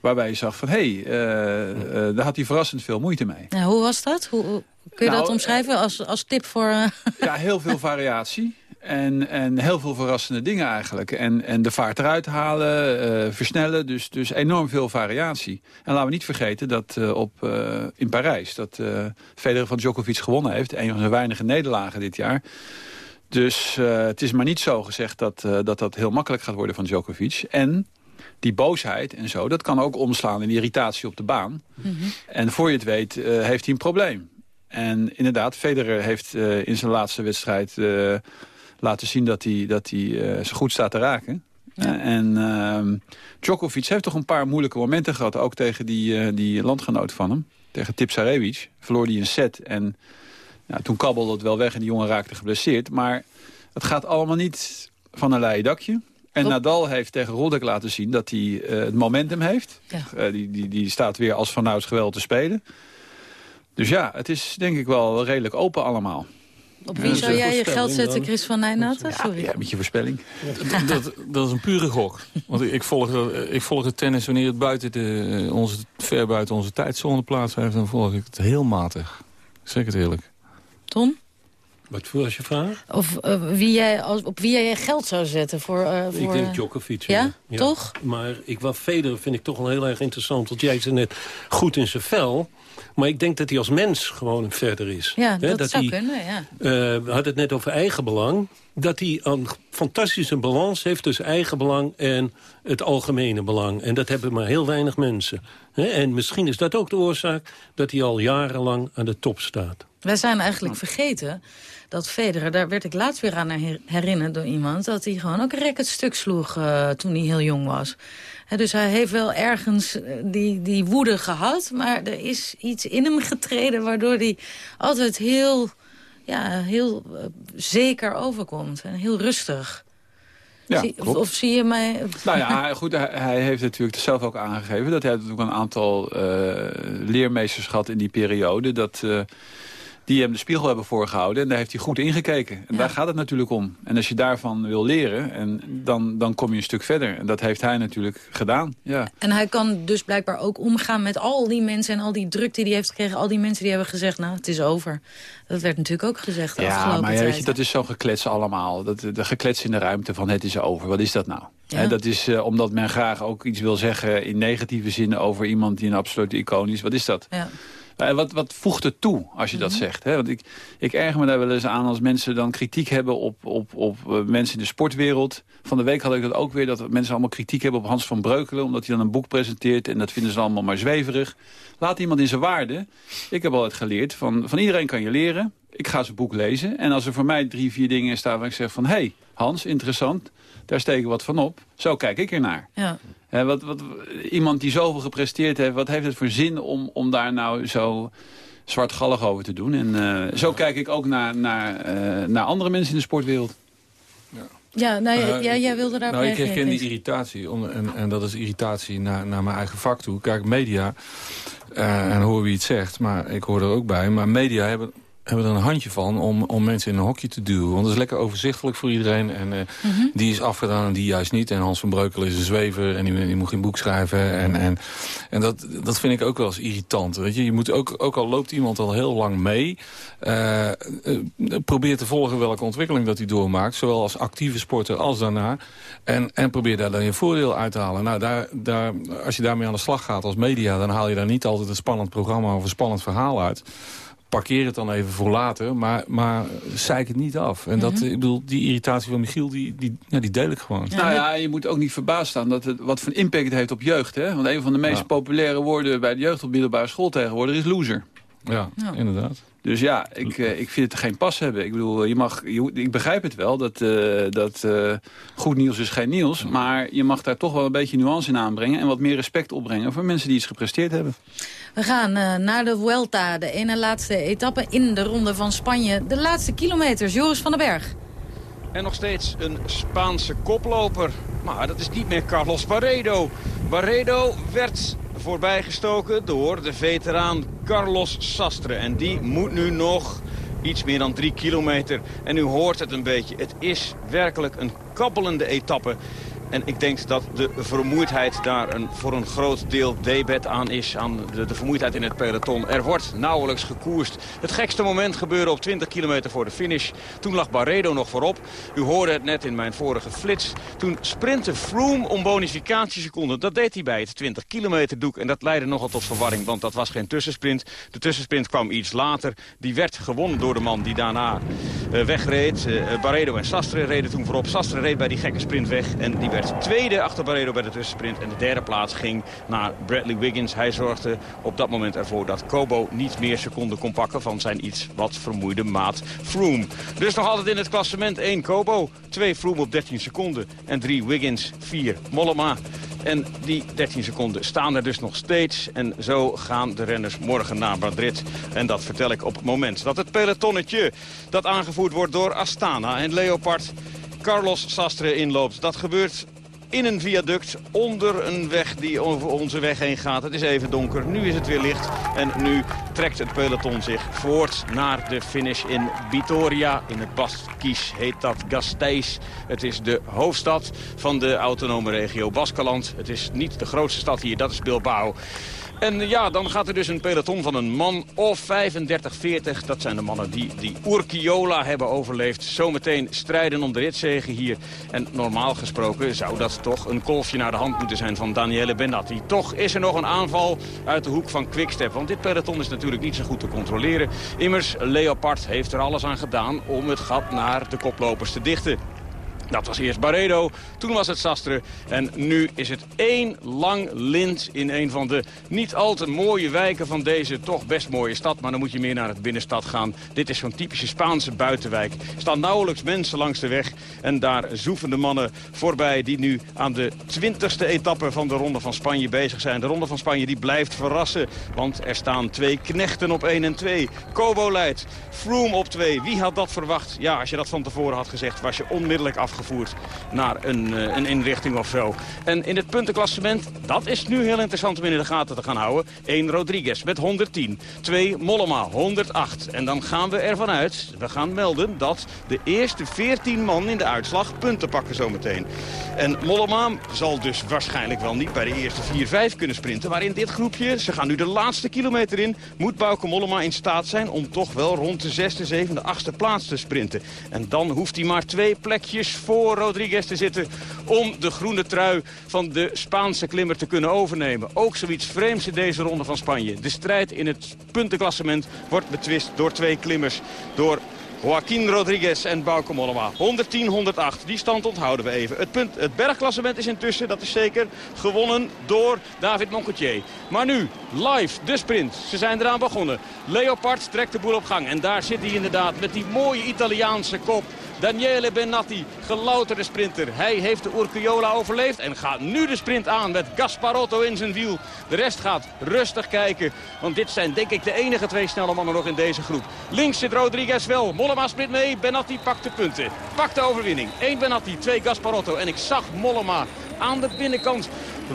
waarbij je zag van, hé, hey, daar had hij verrassend veel moeite mee. Ja, hoe was dat? Hoe, kun je Nou, dat omschrijven als, als tip voor... Ja, heel veel variatie. En, en heel veel verrassende dingen eigenlijk. En, en de vaart eruit halen, eh, versnellen. Dus, dus enorm veel variatie. En laten we niet vergeten dat eh, op, eh, in Parijs... dat Federer van Djokovic gewonnen heeft. Een van zijn weinige nederlagen dit jaar. Dus het is maar niet zo gezegd dat, dat dat heel makkelijk gaat worden van Djokovic. En die boosheid en zo, dat kan ook omslaan in irritatie op de baan. En voor je het weet heeft hij een probleem. En inderdaad, Federer heeft in zijn laatste wedstrijd laten zien dat hij, dat hij eh, zo goed staat te raken. Eh, en ehm, Djokovic heeft toch een paar moeilijke momenten gehad. Ook tegen die, eh, die landgenoot van hem. Tegen Tipsarevic. Verloor hij een set. En ja, toen kabbelde het wel weg en die jongen raakte geblesseerd. Maar het gaat allemaal niet van een leien dakje. En Nadal heeft tegen Roddick laten zien dat hij het momentum heeft. Die, die, die staat weer als vanouds geweld te spelen. Dus ja, het is denk ik wel redelijk open allemaal. Op wie zou jij je geld zetten, Chris van Nijnatten? Sorry. Ja, met je voorspelling. dat, dat is een pure gok. Want ik volg, ik volg het tennis wanneer het buiten de, onze, ver buiten onze tijdzone plaats heeft. Dan volg ik het heel matig. Ik zeg het eerlijk. Ton? Wat voor als je vraag? Of uh, wie jij, als, op wie jij je geld zou zetten voor... Uh, voor ik denk Djokovic. Ja? ja? toch? Maar ik, wat Federer vind ik toch wel heel erg interessant. Want jij zei net goed in zijn vel. Maar ik denk dat hij als mens gewoon verder is. Ja, dat, dat, zou hij, kunnen, ja. Uh, we hadden het net over eigenbelang. Dat hij een fantastische balans heeft tussen eigenbelang en het algemene belang. En dat hebben maar heel weinig mensen. En misschien is dat ook de oorzaak dat hij al jarenlang aan de top staat. Wij zijn eigenlijk vergeten dat Federer, daar werd ik laatst weer aan herinnerd door iemand... dat hij gewoon ook een stuk sloeg uh, toen hij heel jong was. He, dus hij heeft wel ergens uh, die, die woede gehad... maar er is iets in hem getreden waardoor hij altijd heel, ja, heel uh, zeker overkomt. En heel rustig. Ja, zie, of, of, zie je mij... Nou ja, goed, hij, hij heeft natuurlijk zelf ook aangegeven... dat hij natuurlijk een aantal leermeesters gehad in die periode... dat die hem de spiegel hebben voorgehouden. En daar heeft hij goed ingekeken. En daar gaat het natuurlijk om. En als je daarvan wil leren, en dan, dan kom je een stuk verder. En dat heeft hij natuurlijk gedaan. Ja. En hij kan dus blijkbaar ook omgaan met al die mensen... en al die druk die hij heeft gekregen. Al die mensen die hebben gezegd, nou, het is over. Dat werd natuurlijk ook gezegd de ja, maar ja, weet je, dat is zo'n geklets allemaal. Dat, de geklets in de ruimte van het is over. Wat is dat nou? Ja. dat is uh, omdat men graag ook iets wil zeggen in negatieve zin over iemand die een absolute icoon is. Wat is dat? Ja. Uh, wat, wat voegt het toe als je dat mhm. zegt? Hè? Want ik, ik erger me daar wel eens aan als mensen dan kritiek hebben op, op, op uh, mensen in de sportwereld. Van de week had ik dat ook weer, dat mensen allemaal kritiek hebben op Hans van Breukelen. Omdat hij dan een boek presenteert en dat vinden ze allemaal maar zweverig. Laat iemand in zijn waarde. Ik heb altijd geleerd, van, van iedereen kan je leren. Ik ga zijn boek lezen. En als er voor mij drie, vier dingen staan waar ik zeg van... hé, hey, Hans, interessant, daar steken we wat van op. Zo kijk ik ernaar. Ja. He, wat, wat, iemand die zoveel gepresteerd heeft, wat heeft het voor zin om, om daar nou zo zwartgallig over te doen? En uh, zo kijk ik ook naar, naar, uh, naar andere mensen in de sportwereld. Ja. Ja, nou, uh, ja, jij wilde daar Nou, ik herken die irritatie. Om, en, en dat is irritatie naar, naar mijn eigen vak toe. Kijk, media, en hoor wie het zegt, maar ik hoor er ook bij. Maar media hebben hebben er een handje van om, om mensen in een hokje te duwen. Want dat is lekker overzichtelijk voor iedereen. En uh, mm -hmm. die is afgedaan en die juist niet. En Hans van Breukel is een zwever en die, die moet geen boek schrijven. En, en, en dat, dat vind ik ook wel eens irritant. Weet je? Je moet ook, ook al loopt iemand al heel lang mee... Uh, uh, probeer te volgen welke ontwikkeling dat hij doormaakt. Zowel als actieve sporter als daarna. En, en probeer daar dan je voordeel uit te halen. Nou, daar, daar, als je daarmee aan de slag gaat als media... dan haal je daar niet altijd een spannend programma of een spannend verhaal uit parkeer het dan even voor later, maar, maar zeik het niet af. En dat, mhm. ik bedoel, die irritatie van Michiel, die, die, ja, die deel ik gewoon. nou ja, je moet ook niet verbaasd staan dat het, wat voor impact het heeft op jeugd. Hè? Want een van de meest populaire woorden bij de jeugd op middelbare school tegenwoordig is loser. Ja, inderdaad. Dus ja, ik, uh, ik vind het geen pas hebben. Ik bedoel, je mag, je, ik begrijp het wel, dat, uh, dat uh, goed nieuws is geen nieuws. Maar je mag daar toch wel een beetje nuance in aanbrengen... en wat meer respect opbrengen voor mensen die iets gepresteerd hebben. We gaan naar de Vuelta, de ene laatste etappe in de Ronde van Spanje. De laatste kilometers, Joris van den Berg. En nog steeds een Spaanse koploper. Maar dat is niet meer Carlos Barredo. Barredo werd voorbijgestoken door de veteraan Carlos Sastre. En die moet nu nog iets meer dan drie kilometer. En u hoort het een beetje. Het is werkelijk een kabbelende etappe. En ik denk dat de vermoeidheid daar een, voor een groot deel debet aan is. Aan de, de, vermoeidheid in het peloton. Er wordt nauwelijks gekoerst. Het gekste moment gebeurde op 20 kilometer voor de finish. Toen lag Barredo nog voorop. U hoorde het net in mijn vorige flits. Toen sprintte Froome om bonificatieseconden. Dat deed hij bij het 20 kilometer doek. En dat leidde nogal tot verwarring, want dat was geen tussensprint. De tussensprint kwam iets later. Die werd gewonnen door de man die daarna uh, wegreed. Uh, Barredo en Sastre reden toen voorop. Sastre reed bij die gekke sprint weg en die werd tweede achter Barredo bij de tussensprint. En de derde plaats ging naar Bradley Wiggins. Hij zorgde op dat moment ervoor dat Kobo niet meer seconden kon pakken van zijn iets wat vermoeide maat Froome. Dus nog altijd in het klassement 1 Kobo, 2 Froome op 13 seconden en 3 Wiggins, 4 Mollema. En die 13 seconden staan er dus nog steeds. En zo gaan de renners morgen naar Madrid. En dat vertel ik op het moment dat het pelotonnetje... dat aangevoerd wordt door Astana en Leopard... Carlos Sastre inloopt. Dat gebeurt in een viaduct onder een weg die over onze weg heen gaat. Het is even donker, nu is het weer licht en nu trekt het peloton zich voort naar de finish in Vitoria. In het Baskisch heet dat Gasteiz. Het is de hoofdstad van de autonome regio Baskeland. Het is niet de grootste stad hier, dat is Bilbao. En ja, dan gaat er dus een peloton van een man of 35, 40. Dat zijn de mannen die die Urquiola hebben overleefd. Zometeen strijden om de ritzegen hier. En normaal gesproken zou dat toch een kolfje naar de hand moeten zijn van Daniele Benatti. Toch is er nog een aanval uit de hoek van Quickstep. Want dit peloton is natuurlijk niet zo goed te controleren. Immers, Leopard heeft er alles aan gedaan om het gat naar de koplopers te dichten. Dat was eerst Barredo, toen was het Sastre en nu is het één lang lint in een van de niet al te mooie wijken van deze toch best mooie stad. Maar dan moet je meer naar het binnenstad gaan. Dit is zo'n typische Spaanse buitenwijk. Er staan nauwelijks mensen langs de weg en daar zoeven de mannen voorbij die nu aan de twintigste etappe van de Ronde van Spanje bezig zijn. De Ronde van Spanje die blijft verrassen, want er staan twee knechten op 1 en 2. Kobo leidt, Froome op 2. Wie had dat verwacht? Ja, als je dat van tevoren had gezegd, was je onmiddellijk naar een, eh, een inrichting of zo. En in het puntenklassement, dat is nu heel interessant om in de gaten te gaan houden. 1 Rodriguez met 110. 2 Mollema, 108. En dan gaan we ervan uit, we gaan melden dat de eerste 14 man in de uitslag punten pakken zometeen. En Mollema zal dus waarschijnlijk wel niet bij de eerste 4-5 kunnen sprinten. Maar in dit groepje, ze gaan nu de laatste kilometer in, moet Bauke Mollema in staat zijn om toch wel rond de 6e, 7e, 8e plaats te sprinten. En dan hoeft hij maar twee plekjes voor voor Rodriguez te zitten... om de groene trui van de Spaanse klimmer te kunnen overnemen. Ook zoiets vreemds in deze ronde van Spanje. De strijd in het puntenklassement wordt betwist door twee klimmers. Door Joaquin Rodriguez en Bauke Mollema. 110-108, die stand onthouden we even. Het, punt, het bergklassement is intussen, dat is zeker, gewonnen door David Moncoutier. Maar nu, live, de sprint. Ze zijn eraan begonnen. Leopard trekt de boel op gang. En daar zit hij inderdaad met die mooie Italiaanse kop. Daniele Benatti, gelouterde sprinter. Hij heeft de Urquiola overleefd en gaat nu de sprint aan met Gasparotto in zijn wiel. De rest gaat rustig kijken, want dit zijn denk ik de enige twee snelle mannen nog in deze groep. Links zit Rodriguez wel, Mollema sprint mee, Benatti pakt de punten. Pakt de overwinning. 1 Benatti, 2 Gasparotto en ik zag Mollema aan de binnenkant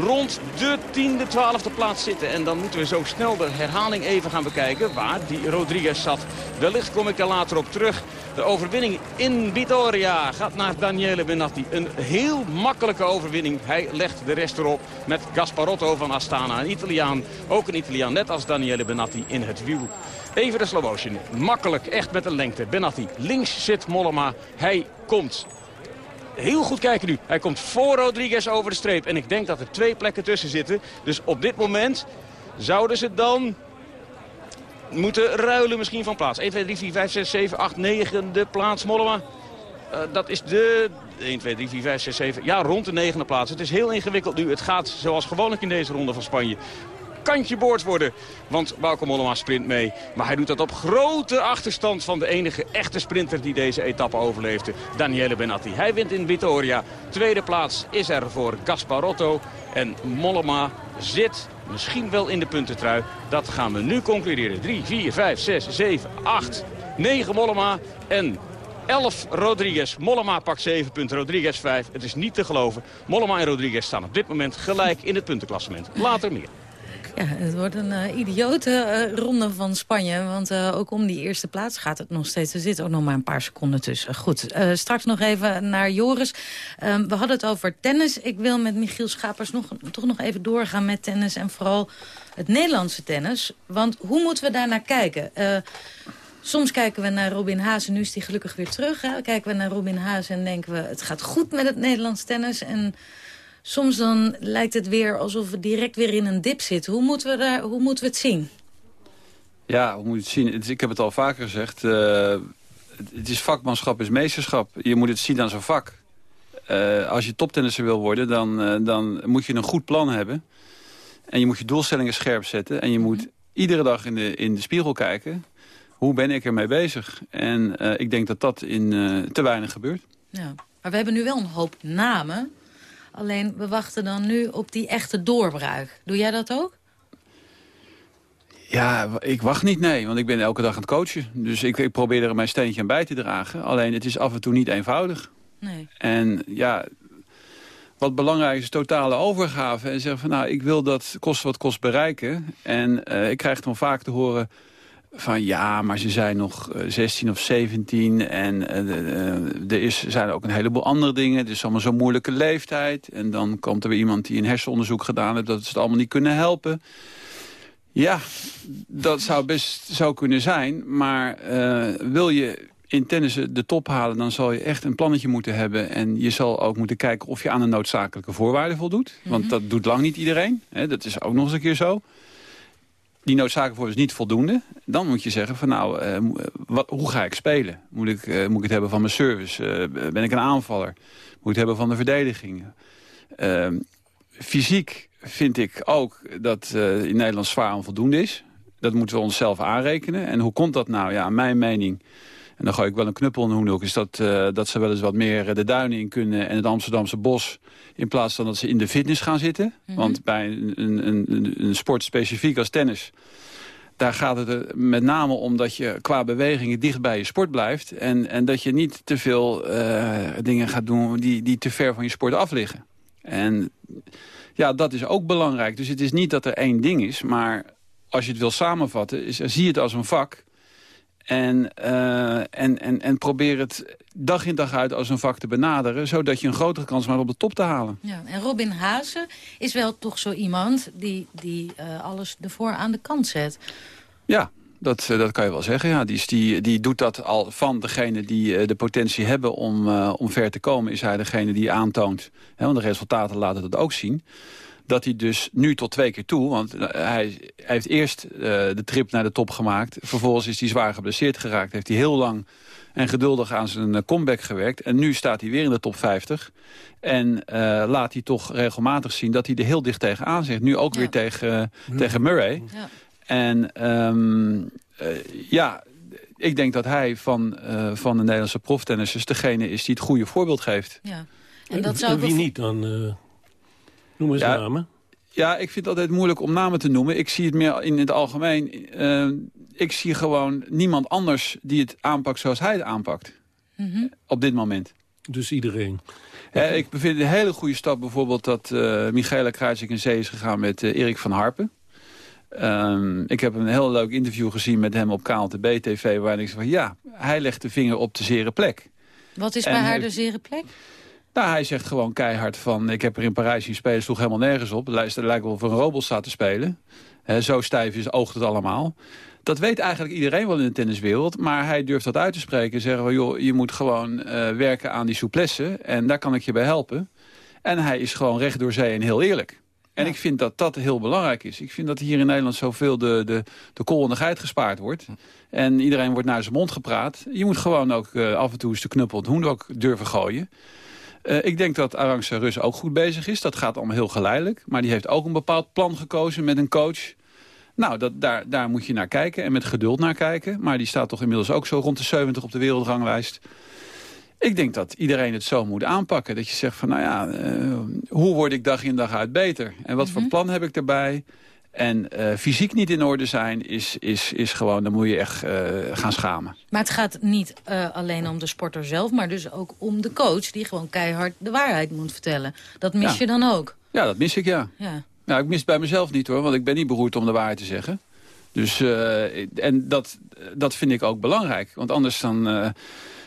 rond de tiende, twaalfde plaats zitten. En dan moeten we zo snel de herhaling even gaan bekijken waar die Rodriguez zat. Wellicht kom ik daar later op terug. De overwinning in Vitoria gaat naar Daniele Benatti. Een heel makkelijke overwinning. Hij legt de rest erop met Gasparotto van Astana. Een Italiaan, ook een Italiaan, net als Daniele Benatti in het wiel. Even de slow motion. Makkelijk, echt met een lengte. Benatti. Links zit Mollema. Hij komt heel goed kijken nu. Hij komt voor Rodriguez over de streep. En ik denk dat er twee plekken tussen zitten. Dus op dit moment zouden ze dan moeten ruilen misschien van plaats. 1, 2, 3, 4, 5, 6, 7, 8, 9 de plaats Mollema. Uh, dat is de 1, 2, 3, 4, 5, 6, 7. Ja, rond de negende plaats. Het is heel ingewikkeld nu. Het gaat zoals gewoonlijk in deze ronde van Spanje kantje boord worden. Want Bauke Mollema sprint mee. Maar hij doet dat op grote achterstand van de enige echte sprinter die deze etappe overleefde. Daniele Benatti. Hij wint in Vittoria. Tweede plaats is er voor Gasparotto. En Mollema zit misschien wel in de puntentrui. Dat gaan we nu concluderen. 3, 4, 5, 6, 7, 8, 9 Mollema en 11 Rodriguez. Mollema pakt 7 punten, Rodriguez 5. Het is niet te geloven. Mollema en Rodriguez staan op dit moment gelijk in het puntenklassement. Later meer. Ja, het wordt een uh, idiote uh, ronde van Spanje. Want uh, ook om die eerste plaats gaat het nog steeds. Er zit ook nog maar een paar seconden tussen. Goed, straks nog even naar Joris. Ehm, we hadden het over tennis. Ik wil met Michiel Schapers nog, toch nog even doorgaan met tennis. En vooral het Nederlandse tennis. Want hoe moeten we daar naar kijken? Soms kijken we naar Robin Haas en nu is hij gelukkig weer terug. Hè? Kijken we naar Robin Haas en denken we... het gaat goed met het Nederlands tennis... En soms dan lijkt het weer alsof we direct weer in een dip zitten. Hoe moeten we, daar, hoe moeten we het zien? Ja, hoe moet je het zien? Ik heb het al vaker gezegd. Uh, het is vakmanschap, is meesterschap. Je moet het zien aan zo'n vak. Uh, als je toptennisser wil worden, dan, uh, dan moet je een goed plan hebben. En je moet je doelstellingen scherp zetten. En je moet mhm. iedere dag in de, in de spiegel kijken. Hoe ben ik ermee bezig? En ik denk dat dat in te weinig gebeurt. Ja. Maar we hebben nu wel een hoop namen Alleen we wachten dan nu op die echte doorbraak. Doe jij dat ook? Ja, ik wacht niet, nee. Want ik ben elke dag aan het coachen. Dus ik, ik probeer er mijn steentje aan bij te dragen. Alleen het is af en toe niet eenvoudig. Nee. En ja, wat belangrijk is, totale overgave. En zeggen van nou, ik wil dat kost wat kost bereiken. En uh, ik krijg dan vaak te horen van ja, maar ze zijn nog 16 of 17 en uh, er is, zijn ook een heleboel andere dingen. Het is allemaal zo'n moeilijke leeftijd. En dan komt er weer iemand die een hersenonderzoek gedaan heeft... dat ze het allemaal niet kunnen helpen. Ja, dat zou best zou kunnen zijn. Maar uh, wil je in tennis de top halen... dan zal je echt een plannetje moeten hebben. En je zal ook moeten kijken of je aan de noodzakelijke voorwaarden voldoet. Want mhm. dat doet lang niet iedereen. Hè, dat is ook nog eens een keer zo die noodzakelijk voor is niet voldoende. Dan moet je zeggen van nou, uh, wat, hoe ga ik spelen? Moet ik, uh, moet ik het hebben van mijn service? Ben ik een aanvaller? Moet ik het hebben van de verdediging? Ehm, fysiek vind ik ook dat in Nederland zwaar onvoldoende is. Dat moeten we onszelf aanrekenen. En hoe komt dat nou? Ja, mijn mening en dan gooi ik wel een knuppel in de hoenhoek. Is dat, uh, dat ze wel eens wat meer de duinen in kunnen en het Amsterdamse bos. In plaats van dat ze in de fitness gaan zitten. Mhm. Want bij een, een, een, een sport specifiek als tennis daar gaat het er met name om dat je qua bewegingen dicht bij je sport blijft. En, en dat je niet te veel uh, dingen gaat doen die, die te ver van je sport af liggen. En ja, dat is ook belangrijk. Dus het is niet dat er één ding is, maar als je het wil samenvatten, is, zie je het als een vak. En, uh, en, en, en probeer het dag in dag uit als een vak te benaderen... zodat je een grotere kans maakt op de top te halen. Ja, en Robin Hazen is wel toch zo iemand die, die uh, alles ervoor aan de kant zet. Ja, dat, uh, dat kan je wel zeggen. Ja. Die, die, die doet dat al van degene die de potentie hebben om, om ver te komen... is hij degene die aantoont. Hè, want de resultaten laten dat ook zien dat hij dus nu tot twee keer toe... want eh, hij, hij heeft eerst uh, de trip naar de top gemaakt... vervolgens is hij zwaar geblesseerd geraakt. Heeft hij heel lang en geduldig aan zijn eh, comeback gewerkt. En nu staat hij weer in de top 50. En uh, laat hij toch regelmatig zien dat hij er heel dicht tegenaan zit. Nu ook ja. weer tegen, uh, tegen Murray. Ja. En um, ja, ik denk dat hij van, van de Nederlandse proftennissers... degene is die het goede voorbeeld geeft. Ja. En dat zou wie niet dan... Noem eens ja, namen. Ja, ik vind het altijd moeilijk om namen te noemen. Ik zie het meer in het algemeen. Uh, ik zie gewoon niemand anders die het aanpakt zoals hij het aanpakt. Mm -hmm. Op dit moment. Dus iedereen. Ja, ik bevind een hele goede stap bijvoorbeeld dat uh, Michaela Kruijsik in zee is gegaan met uh, Erik van Harpen. Um, ik heb een heel leuk interview gezien met hem op KLTB-TV... waarin ik zei van ja, hij legt de vinger op de zere plek. Wat is en bij haar de zere plek? Nou, hij zegt gewoon keihard van... ik heb er in Parijs zien spelen, sloeg helemaal nergens op. Het lijkt wel of een robot staat te spelen. He, zo stijf is, oogt het allemaal. Dat weet eigenlijk iedereen wel in de tenniswereld. Maar hij durft dat uit te spreken. Zeggen van, joh, je moet gewoon uh, werken aan die souplesse. En daar kan ik je bij helpen. En hij is gewoon recht door zee en heel eerlijk. En ja. ik vind dat dat heel belangrijk is. Ik vind dat hier in Nederland zoveel de, de, de kool en de geit gespaard wordt. En iedereen wordt naar zijn mond gepraat. Je moet gewoon ook uh, af en toe eens de knuppel het hoen ook durven gooien. Uh, ik denk dat Arantxa Rus ook goed bezig is. Dat gaat allemaal heel geleidelijk. Maar die heeft ook een bepaald plan gekozen met een coach. Nou, dat, daar, daar moet je naar kijken en met geduld naar kijken. Maar die staat toch inmiddels ook zo rond de 70 op de wereldranglijst. Ik denk dat iedereen het zo moet aanpakken. Dat je zegt van, nou ja, uh, hoe word ik dag in dag uit beter? En wat mm -hmm. voor plan heb ik erbij? En uh, fysiek niet in orde zijn is, is, is gewoon, dan moet je echt uh, gaan schamen. Maar het gaat niet uh, alleen om de sporter zelf, maar dus ook om de coach... die gewoon keihard de waarheid moet vertellen. Dat mis ja. je dan ook? Ja, dat mis ik, ja. ja. Nou, ik mis het bij mezelf niet, hoor, want ik ben niet beroerd om de waarheid te zeggen. Dus, en dat, dat vind ik ook belangrijk. Want anders dan,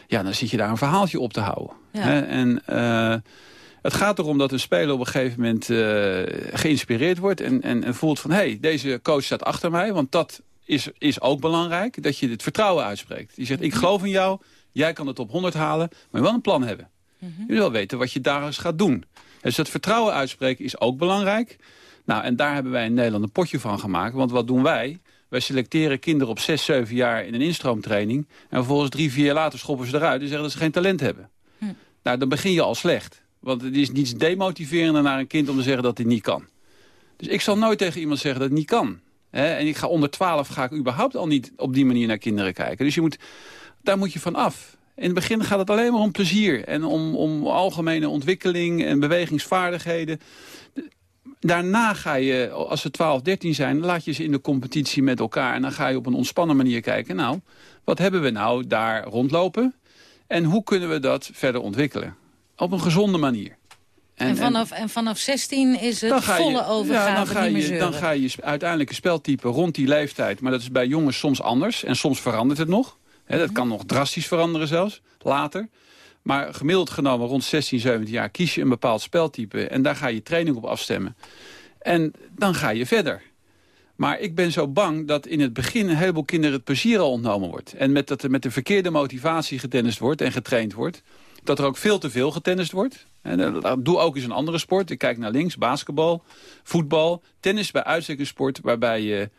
ja, dan zit je daar een verhaaltje op te houden. Ja. Hè? En... Het gaat erom dat een speler op een gegeven moment uh, geïnspireerd wordt... en, en, en voelt van, hé, hey, deze coach staat achter mij. Want dat is, is ook belangrijk, dat je het vertrouwen uitspreekt. Die zegt, ik geloof in jou, jij kan het op 100 halen... maar je wel een plan hebben. -hmm. Je wil weten wat je daar eens gaat doen. Dus dat vertrouwen uitspreken is ook belangrijk. Nou, en daar hebben wij in Nederland een potje van gemaakt. Want wat doen wij? Wij selecteren kinderen op 6, 7 jaar in een instroomtraining... en vervolgens drie, vier jaar later schoppen ze eruit... en zeggen dat ze geen talent hebben. Hm. Nou, dan begin je al slecht. Want het is niets demotiverender naar een kind om te zeggen dat hij niet kan. Dus ik zal nooit tegen iemand zeggen dat het niet kan. en ik ga onder 12 ga ik überhaupt al niet op die manier naar kinderen kijken. Dus je moet, daar moet je van af. In het begin gaat het alleen maar om plezier. En om, om algemene ontwikkeling en bewegingsvaardigheden. Daarna ga je, als ze 12, 13 zijn, laat je ze in de competitie met elkaar. En dan ga je op een ontspannen manier kijken. Nou, wat hebben we nou daar rondlopen? En hoe kunnen we dat verder ontwikkelen? Op een gezonde manier. En, vanaf, en vanaf 16 is het volle overgave, ja, dan ga je, Dan ga je uiteindelijk een speltype rond die leeftijd. Maar dat is bij jongens soms anders. En soms verandert het nog. dat kan nog drastisch veranderen zelfs, later. Maar gemiddeld genomen rond 16, 17 jaar kies je een bepaald speltype. En daar ga je training op afstemmen. En dan ga je verder. Maar ik ben zo bang dat in het begin een heleboel kinderen het plezier al ontnomen wordt. En met dat er met de verkeerde motivatie getennist wordt en getraind wordt. Dat er ook veel te veel getennist wordt. En dat doe ook eens een andere sport. Ik kijk naar links, basketbal, voetbal. Tennis bij uitstek een sport waarbij je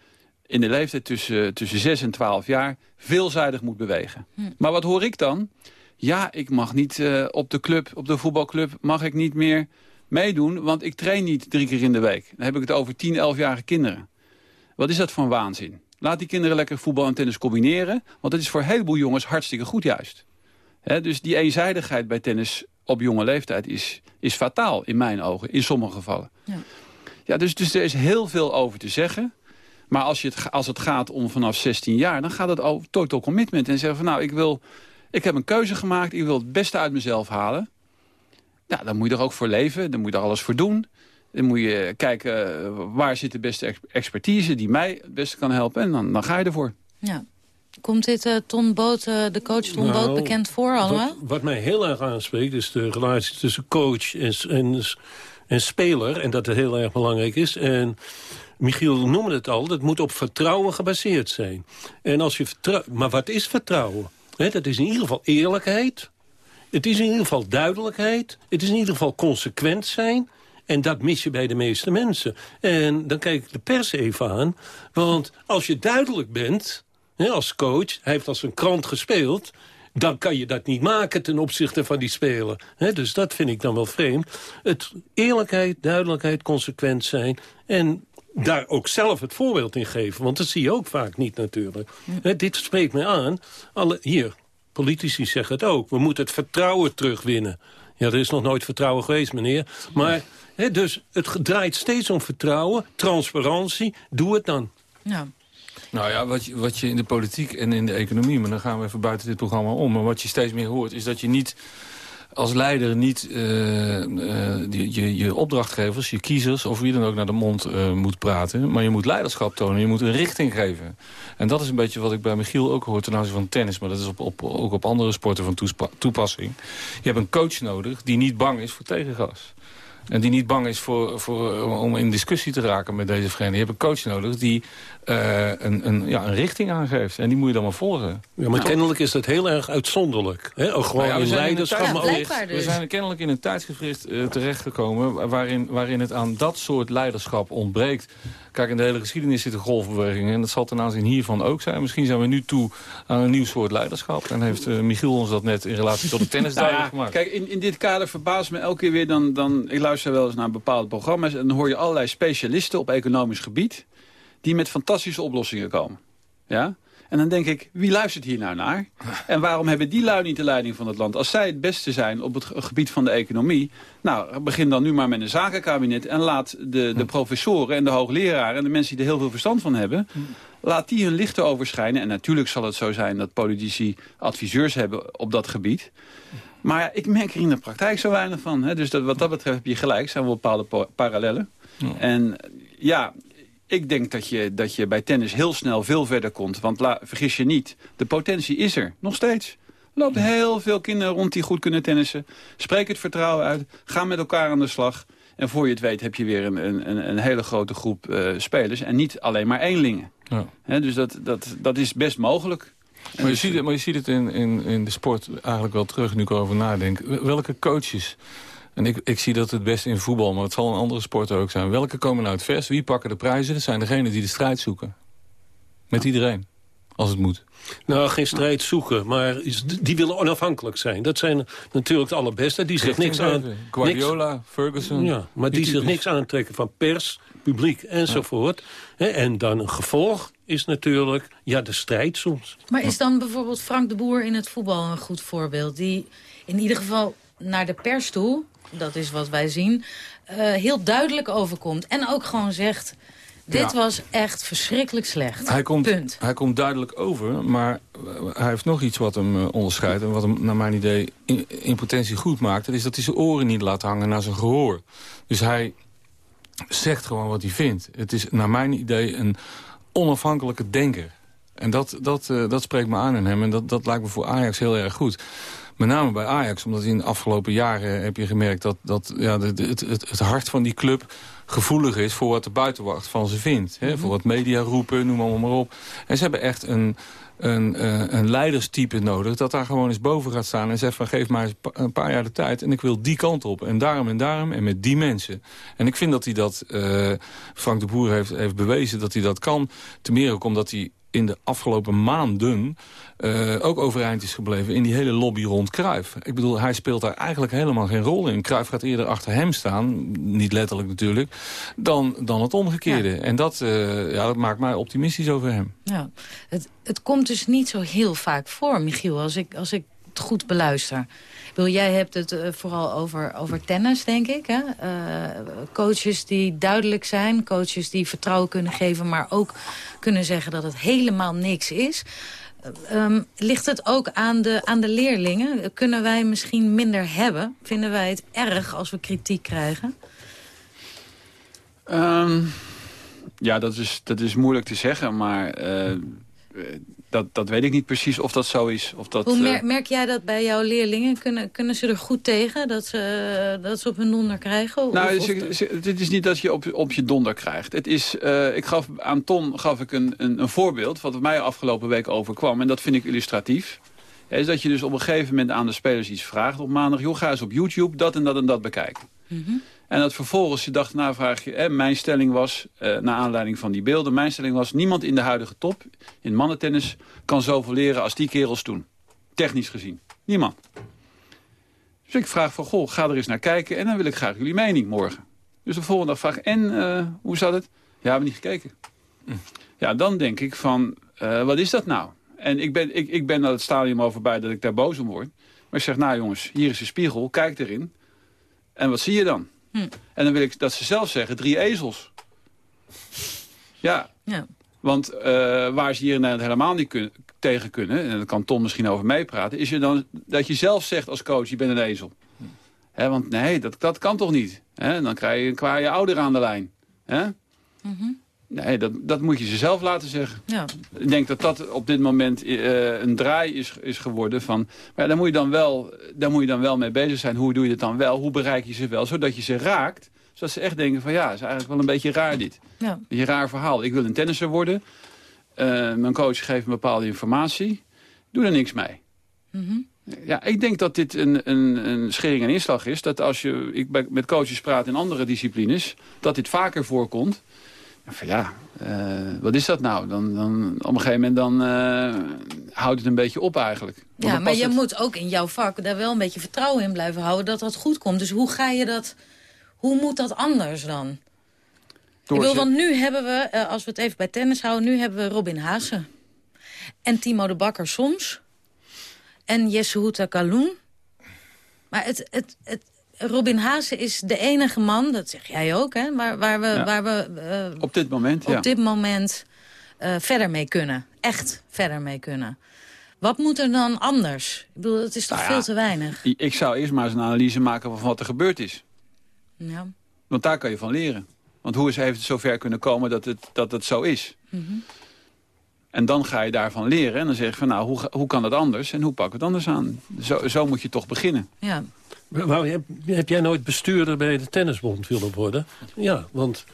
in de leeftijd tussen, tussen 6 en 12 jaar veelzijdig moet bewegen. Hm. Maar wat hoor ik dan? Ja, ik mag niet uh, op de club, op de voetbalclub, mag ik niet meer meedoen, want ik train niet drie keer in de week. Dan heb ik het over 10, 11-jarige kinderen. Wat is dat voor een waanzin? Laat die kinderen lekker voetbal en tennis combineren, want dat is voor een heleboel jongens hartstikke goed juist. Dus die eenzijdigheid bij tennis op jonge leeftijd is, is fataal in mijn ogen, in sommige gevallen. Ja. Ja, dus, dus er is heel veel over te zeggen. Maar als, je het, als het gaat om vanaf 16 jaar, dan gaat het over total commitment. En zeggen van nou, ik, wil, ik heb een keuze gemaakt, ik wil het beste uit mezelf halen. Ja, dan moet je er ook voor leven, dan moet je er alles voor doen. Dan moet je kijken eh, waar zit de beste expertise die mij het beste kan helpen. En dan, dan ga je ervoor. Ja. Komt dit uh, Ton Boot, uh, de coach Ton nou, Boot, bekend voor allemaal? Wat, wat, mij heel erg aanspreekt is de relatie tussen coach en, en, en speler. En dat het heel erg belangrijk is. En Michiel noemde het al, dat moet op vertrouwen gebaseerd zijn. En als je maar wat is vertrouwen? dat is in ieder geval eerlijkheid. Het is in ieder geval duidelijkheid. Het is in ieder geval consequent zijn. En dat mis je bij de meeste mensen. En dan kijk ik de pers even aan. Want als je duidelijk bent, hè, als coach... hij heeft als een krant gespeeld dan kan je dat niet maken ten opzichte van die speler. dus dat vind ik dan wel vreemd. Het eerlijkheid, duidelijkheid, consequent zijn... en daar ook zelf het voorbeeld in geven. Want dat zie je ook vaak niet natuurlijk. dit spreekt mij aan. Alle, hier, politici zeggen het ook. We moeten het vertrouwen terugwinnen. Ja, er is nog nooit vertrouwen geweest, meneer. Maar dus het draait steeds om vertrouwen, transparantie. Doe het dan. Ja. Nou ja, wat je, wat je in de politiek en in de economie... maar dan gaan we even buiten dit programma om... maar wat je steeds meer hoort is dat je niet als leider niet uh, je, je opdrachtgevers, je kiezers... of wie dan ook naar de mond uh, moet praten. Maar je moet leiderschap tonen, je moet een richting geven. En dat is een beetje wat ik bij Michiel ook hoor ten aanzien van tennis... maar dat is op, op, ook op andere sporten van toepassing. Je hebt een coach nodig die niet bang is voor tegengas. En die niet bang is voor, voor, om in discussie te raken met deze vereniging. Je hebt een coach nodig die uh, een, een, ja, een richting aangeeft. En die moet je dan maar volgen. Ja, maar kennelijk is dat heel erg uitzonderlijk. Hè? Ook gewoon in leiderschap. Maar ook... We zijn kennelijk in een tijdsgevricht uh, terechtgekomen... Waarin, waarin het aan dat soort leiderschap ontbreekt. Kijk, in de hele geschiedenis zitten golfbewegingen. En dat zal ten aanzien hiervan ook zijn. Misschien zijn we nu toe aan een nieuw soort leiderschap. En heeft uh, Michiel ons dat net in relatie tot de tennis nou duidelijk gemaakt. Kijk, in, in dit kader verbaast me elke keer weer... Dan, dan, ik luister wel eens naar bepaalde programma's... en dan hoor je allerlei specialisten op economisch gebied die met fantastische oplossingen komen. Ja? En dan denk ik, wie luistert hier nou naar? En waarom hebben die lui niet de leiding van het land? Als zij het beste zijn op het gebied van de economie... nou, begin dan nu maar met een zakenkabinet... en laat de, de professoren en de hoogleraren... en de mensen die er heel veel verstand van hebben... laat die hun lichten overschijnen. En natuurlijk zal het zo zijn dat politici adviseurs hebben op dat gebied... Maar ja, ik merk er in de praktijk zo weinig van. Hè? Dus dat, wat dat betreft heb je gelijk, zijn wel bepaalde parallellen. En ja, ik denk dat je, dat je bij tennis heel snel veel verder komt. Want la, vergis je niet, de potentie is er, nog steeds. Er lopen heel veel kinderen rond die goed kunnen tennissen. Spreek het vertrouwen uit, ga met elkaar aan de slag. En voor je het weet heb je weer een, een, een hele grote groep uh, spelers. En niet alleen maar eenlingen. Ja. dus dat, dat, dat is best mogelijk. Maar je, ziet het, maar je ziet het in, in, in de sport eigenlijk wel terug, nu ik erover nadenk. Welke coaches en ik, ik zie dat het best in voetbal, maar het zal in andere sporten ook zijn. Welke komen nou het vers? Wie pakken de prijzen? Dat zijn degenen die de strijd zoeken. Met iedereen. Als het moet. Nou, geen strijd zoeken, maar die willen onafhankelijk zijn. Dat zijn natuurlijk de allerbeste. Die zich niks aan... Guardiola, Ferguson. Ja, maar die, zich niks aantrekken van pers, publiek enzovoort. En dan een gevolg is natuurlijk ja, de strijd soms. Maar is dan bijvoorbeeld Frank de Boer in het voetbal een goed voorbeeld? Die in ieder geval naar de pers toe dat is wat wij zien, uh, heel duidelijk overkomt. En ook gewoon zegt, Dit was echt verschrikkelijk slecht. Hij komt, Punt. hij komt duidelijk over, maar hij heeft nog iets wat hem eh, onderscheidt... en wat hem naar mijn idee in, in potentie goed maakt... dat is dat hij zijn oren niet laat hangen naar zijn gehoor. Dus hij zegt gewoon wat hij vindt. Het is naar mijn idee een onafhankelijke denker. En dat, dat, uh, dat spreekt me aan in hem en dat, dat lijkt me voor Ajax heel erg goed. Met name bij Ajax, omdat in de afgelopen jaren heb je gemerkt... dat, dat ja, het, het, het hart van die club gevoelig is voor wat de buitenwacht van ze vindt. Hè? Voor wat media roepen, noem maar, maar op. En ze hebben echt een, een, uh, een leiderstype nodig... dat daar gewoon eens boven gaat staan en zegt van... geef mij een paar jaar de tijd en ik wil die kant op. En daarom en daarom en met die mensen. En ik vind dat hij dat... Uh, Frank de Boer heeft, heeft bewezen dat hij dat kan. Ten meer ook omdat hij in de afgelopen maanden uh, ook overeind is gebleven in die hele lobby rond Cruijff. Ik bedoel, hij speelt daar eigenlijk helemaal geen rol in. Cruijff gaat eerder achter hem staan, niet letterlijk natuurlijk, dan, dan het omgekeerde. Ja. En dat, uh, ja, dat maakt mij optimistisch over hem. Ja. Het, het komt dus niet zo heel vaak voor, Michiel, als ik, als ik goed beluister. Wil, jij hebt het uh, vooral over, over tennis, denk ik. Hè? Uh, coaches die duidelijk zijn. Coaches die vertrouwen kunnen geven, maar ook kunnen zeggen dat het helemaal niks is. Uh, um, ligt het ook aan de, aan de leerlingen? Kunnen wij misschien minder hebben? Vinden wij het erg als we kritiek krijgen? Um, ja, dat is, dat is moeilijk te zeggen, maar dat, dat weet ik niet precies of dat zo is. Of dat, Hoe mer merk jij dat bij jouw leerlingen? Kunnen, kunnen ze er goed tegen dat ze, dat ze op hun donder krijgen? Nou, of het, het is niet dat je op, op je donder krijgt. Het is, uh, ik gaf, aan Ton gaf ik een, een, een voorbeeld wat mij afgelopen week overkwam. En dat vind ik illustratief. Ja, is dat je dus op een gegeven moment aan de spelers iets vraagt op maandag. Joh, ga eens op YouTube dat en dat en dat bekijken. Mm -hmm. En dat vervolgens je dacht, nou vraag je, mijn stelling was, uh, naar aanleiding van die beelden, mijn stelling was, niemand in de huidige top, in mannentennis, kan zoveel leren als die kerels toen. Technisch gezien. Niemand. Dus ik vraag van, goh, ga er eens naar kijken en dan wil ik graag jullie mening morgen. Dus de volgende dag vraag en uh, hoe zat het? Ja, we hebben niet gekeken. Ja, dan denk ik van, uh, wat is dat nou? En ik ben, ik, ik ben naar het over bij dat ik daar boos om word. Maar ik zeg, nou jongens, hier is een spiegel, kijk erin. En wat zie je dan? Hm. En dan wil ik dat ze zelf zeggen, drie ezels. Ja. ja. Want uh, waar ze hier in Nederland helemaal niet kun tegen kunnen... en daar kan Tom misschien over meepraten... is je dan dat je zelf zegt als coach, je bent een ezel. Hm. He, want nee, dat, dat kan toch niet? He, dan krijg je een kwaaie ouder aan de lijn. He? Mm -hmm. Nee, dat, dat moet je ze zelf laten zeggen. Ja. Ik denk dat dat op dit moment uh, een draai is, is geworden van... Maar daar moet, je dan wel, daar moet je dan wel mee bezig zijn. Hoe doe je het dan wel? Hoe bereik je ze wel? Zodat je ze raakt. Zodat ze echt denken van ja, het is eigenlijk wel een beetje raar dit. Ja. Een raar verhaal. Ik wil een tennisser worden. Uh, mijn coach geeft me bepaalde informatie. Doe er niks mee. Mm -hmm. Ja, ik denk dat dit een, een, een schering en inslag is. Dat als je ik met coaches praat in andere disciplines... dat dit vaker voorkomt. Van ja, uh, wat is dat nou? Dan, dan, op een gegeven moment dan, uh, houdt het een beetje op eigenlijk. Want ja, maar je het... moet ook in jouw vak daar wel een beetje vertrouwen in blijven houden dat dat goed komt. Dus hoe ga je dat, hoe moet dat anders dan? Ik wil, want nu hebben we, uh, als we het even bij tennis houden, nu hebben we Robin Haase. En Timo de Bakker soms. En Jessehuta Kaloen. Maar het, het, het, Robin Haase is de enige man, dat zeg jij ook, hè, waar, waar we, ja. waar we uh, op dit moment, op ja. dit moment uh, verder mee kunnen. Echt verder mee kunnen. Wat moet er dan anders? Ik bedoel, het is toch nou ja, veel te weinig? Ik zou eerst maar eens een analyse maken van wat er gebeurd is. Ja. Want daar kan je van leren. Want hoe is, heeft het zover kunnen komen dat het, dat het zo is? Mm -hmm. En dan ga je daarvan leren. En dan zeg je van, nou, hoe, hoe kan dat anders? En hoe pak ik het anders aan? Zo, zo moet je toch beginnen. Ja. Wou, heb, heb, jij nooit bestuurder bij de tennisbond willen worden? Ja, want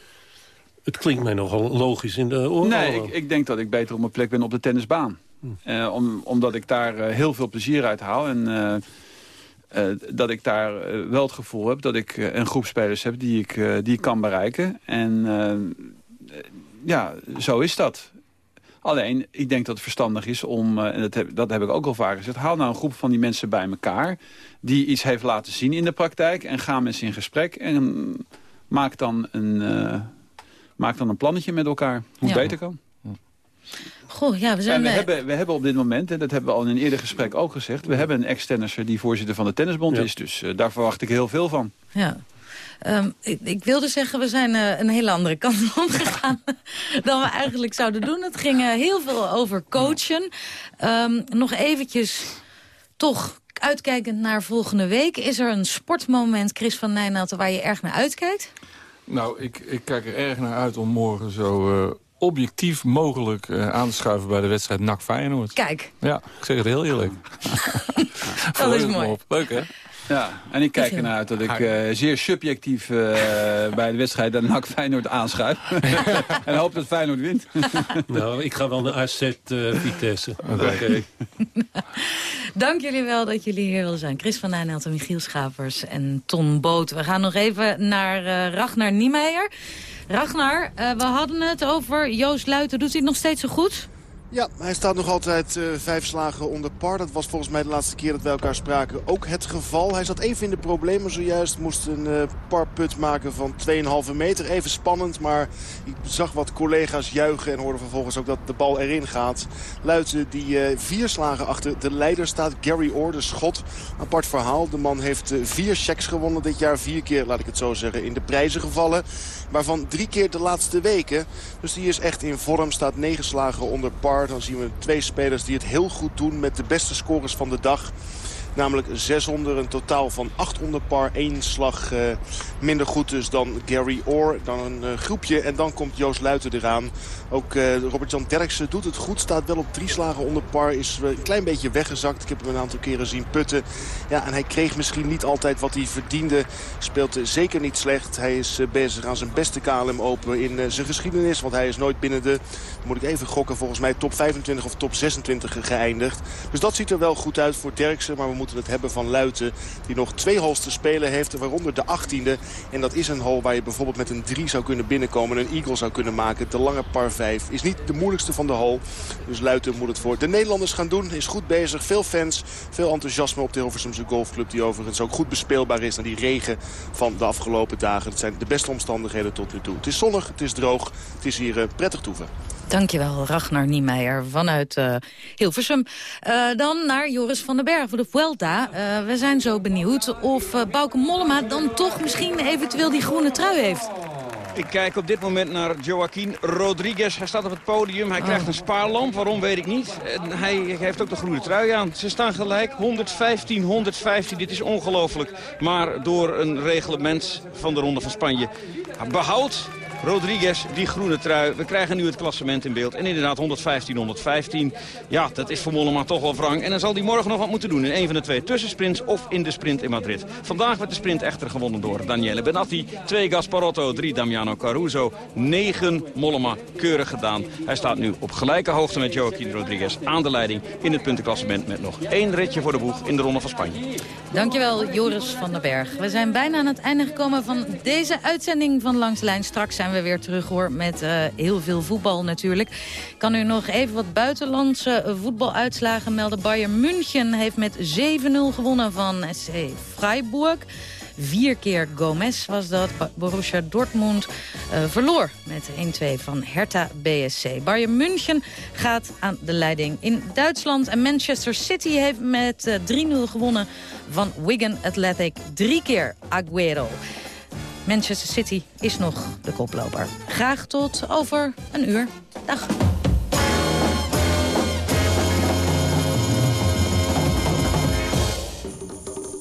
het klinkt mij nogal logisch in de oren. Nee, ik, ik, denk dat ik beter op mijn plek ben op de tennisbaan. Hm. Uh, om, omdat ik daar uh, heel veel plezier uit haal. En uh, dat ik daar wel het gevoel heb dat ik een groep spelers heb die ik, die ik kan bereiken. En ja, zo is dat. Alleen, ik denk dat het verstandig is om, en dat heb, dat heb ik ook al vaker gezegd... haal nou een groep van die mensen bij elkaar... die iets heeft laten zien in de praktijk... en ga met ze in gesprek en maak dan een, uh, maak dan een plannetje met elkaar. Hoe het ja. beter kan. Goh, ja, we zijn... En we, hebben, we hebben op dit moment, en dat hebben we al in een eerder gesprek ook gezegd... we hebben een ex-tennisser die voorzitter van de Tennisbond ja. is. Dus uh, daar verwacht ik heel veel van. Ja. Ehm, ik, ik, wilde zeggen, we zijn uh, een hele andere kant omgegaan dan we eigenlijk zouden doen. Het ging uh, heel veel over coachen. Um, nog eventjes toch uitkijkend naar volgende week. Is er een sportmoment, Chris van Nijnatten, waar je erg naar uitkijkt? Nou, ik, ik kijk er erg naar uit om morgen zo... Uh, objectief mogelijk uh, aan te schuiven bij de wedstrijd NAC Feyenoord. Kijk. Ja, ik zeg het heel eerlijk. dat is mooi. Leuk, hè? Ja, en ik kijk ernaar uit dat ik uh, zeer subjectief uh, bij de wedstrijd de NAC Feyenoord aanschuif. en hoop dat Feyenoord wint. nou, ik ga wel naar AZ uh, Vitesse. Oké. Okay. Dank jullie wel dat jullie hier willen zijn. Chris van Nijnelt en Michiel Schapers en Ton Boot. We gaan nog even naar Ragnar Niemeyer. Ragnar, we hadden het over Joost Luiten. Doet hij het nog steeds zo goed? Ja, hij staat nog altijd uh, vijf slagen onder par. Dat was volgens mij de laatste keer dat wij elkaar spraken ook het geval. Hij zat even in de problemen zojuist. Moest een uh, parput maken van 2,5 meter. Even spannend, maar ik zag wat collega's juichen... en hoorde vervolgens ook dat de bal erin gaat. Luiten die uh, vier slagen achter de leider staat. Gary Orr, de schot. Apart verhaal. De man heeft vier checks gewonnen dit jaar. Vier keer, laat ik het zo zeggen, in de prijzen gevallen. Waarvan drie keer de laatste weken. Dus die is echt in vorm. Staat negen slagen onder par. Dan zien we twee spelers die het heel goed doen met de beste scores van de dag. Namelijk 600, een totaal van 800 par. één slag uh, minder goed dus dan Gary Orr. Dan een uh, groepje en dan komt Joost Luiten eraan. Ook uh, Robert-Jan Derksen doet het goed. Staat wel op drie slagen onder par. Is een klein beetje weggezakt. Ik heb hem een aantal keren zien putten. Ja, en hij kreeg misschien niet altijd wat hij verdiende. Speelt zeker niet slecht. Hij is bezig aan zijn beste KLM Open in zijn geschiedenis. Want hij is nooit binnen de, moet ik even gokken, volgens mij top 25 of top 26 geëindigd. Dus dat ziet er wel goed uit voor Derksen. Maar we moeten het hebben van Luiten. Die nog twee holes te spelen heeft. Waaronder de 18e. En dat is een hole waar je bijvoorbeeld met een 3 zou kunnen binnenkomen. Een eagle zou kunnen maken. De lange par 5 is niet de moeilijkste van de hole. Dus Luiten moet het voor de Nederlanders gaan doen. Is goed bezig. Veel fans. Veel enthousiasme op de Hilversumse golfclub. Die overigens ook goed bespeelbaar is. Na die regen van de afgelopen dagen. Het zijn de beste omstandigheden tot nu toe. Het is zonnig. Het is droog. Het is hier uh, prettig toeven. Dankjewel, Ragnar Niemeyer vanuit uh, Hilversum. Uh, dan naar Joris van den Berg voor de Vuelta. Uh, we zijn zo benieuwd of Bauke Mollema dan toch misschien eventueel die groene trui heeft. Ik kijk op dit moment naar Joaquin Rodriguez. Hij staat op het podium. Hij krijgt een spaarlamp. Waarom weet ik niet. En hij heeft ook de groene trui aan. Ze staan gelijk. 115, 115. Dit is ongelooflijk. Maar door een reglement van de Ronde van Spanje behoudt Rodriguez, die groene trui. We krijgen nu het klassement in beeld. En inderdaad 115, 115. Ja, dat is voor Mollema toch wel wrang. En dan zal hij morgen nog wat moeten doen in een van de twee tussensprints of in de sprint in Madrid. Vandaag werd de sprint echter gewonnen door Daniele Benatti. 2 Gasparotto, 3 Damiano Caruso, 9 Mollema. Keurig gedaan. Hij staat nu op gelijke hoogte met Joaquin Rodriguez aan de leiding in het puntenklassement met nog één ritje voor de boeg in de Ronde van Spanje. Dankjewel Joris van den Berg. We zijn bijna aan het einde gekomen van deze uitzending van Langs de Lijn. Straks zijn we weer terug hoor met uh, heel veel voetbal natuurlijk. Kan u nog even wat buitenlandse voetbaluitslagen melden. Bayern München heeft met 7-0 gewonnen van SC Freiburg. Vier keer Gomez was dat. Borussia Dortmund uh, verloor met 1-2 van Hertha BSC. Bayern München gaat aan de leiding in Duitsland. En Manchester City heeft met uh, 3-0 gewonnen van Wigan Athletic. Drie keer Aguero. Manchester City is nog de koploper. Graag tot over een uur. Dag.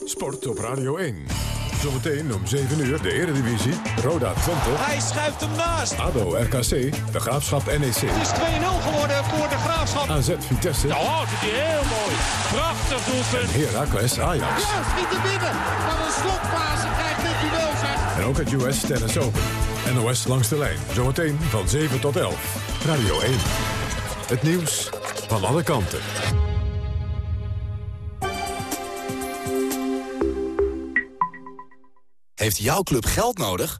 Sport op Radio 1. Zometeen om 7 uur de Eredivisie. Roda Twente. Hij schuift hem naast. ADO RKC. De Graafschap NEC. Het is 2-0 geworden voor de Graafschap. AZ Vitesse. Ja, dat is heel mooi. Prachtig doelpunt. Heracles Ajax. Ja, niet te binnen. Wat een slotfase ook het US Tennis Open. NOS langs de lijn. Zometeen van 7 tot 11. Radio 1. Het nieuws van alle kanten. Heeft jouw club geld nodig?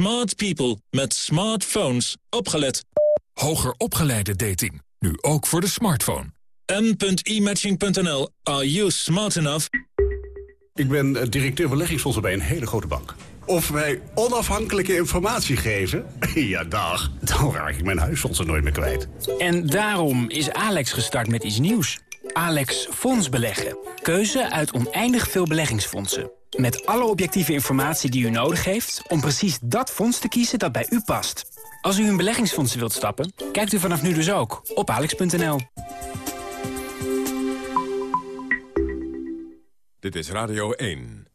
Smart people met smartphones. Opgelet. Hoger opgeleide dating. Nu ook voor de smartphone. m.imatching.nl. Are you smart enough? Ik ben eh, directeur beleggingsfondsen bij een hele grote bank. Of wij onafhankelijke informatie geven? ja, dag. Dan raak ik mijn huisfondsen nooit meer kwijt. En daarom is Alex gestart met iets nieuws. Alex Fonds Beleggen. Keuze uit oneindig veel beleggingsfondsen. Met alle objectieve informatie die u nodig heeft... om precies dat fonds te kiezen dat bij u past. Als u in beleggingsfondsen wilt stappen, kijkt u vanaf nu dus ook op alex.nl. Dit is Radio 1.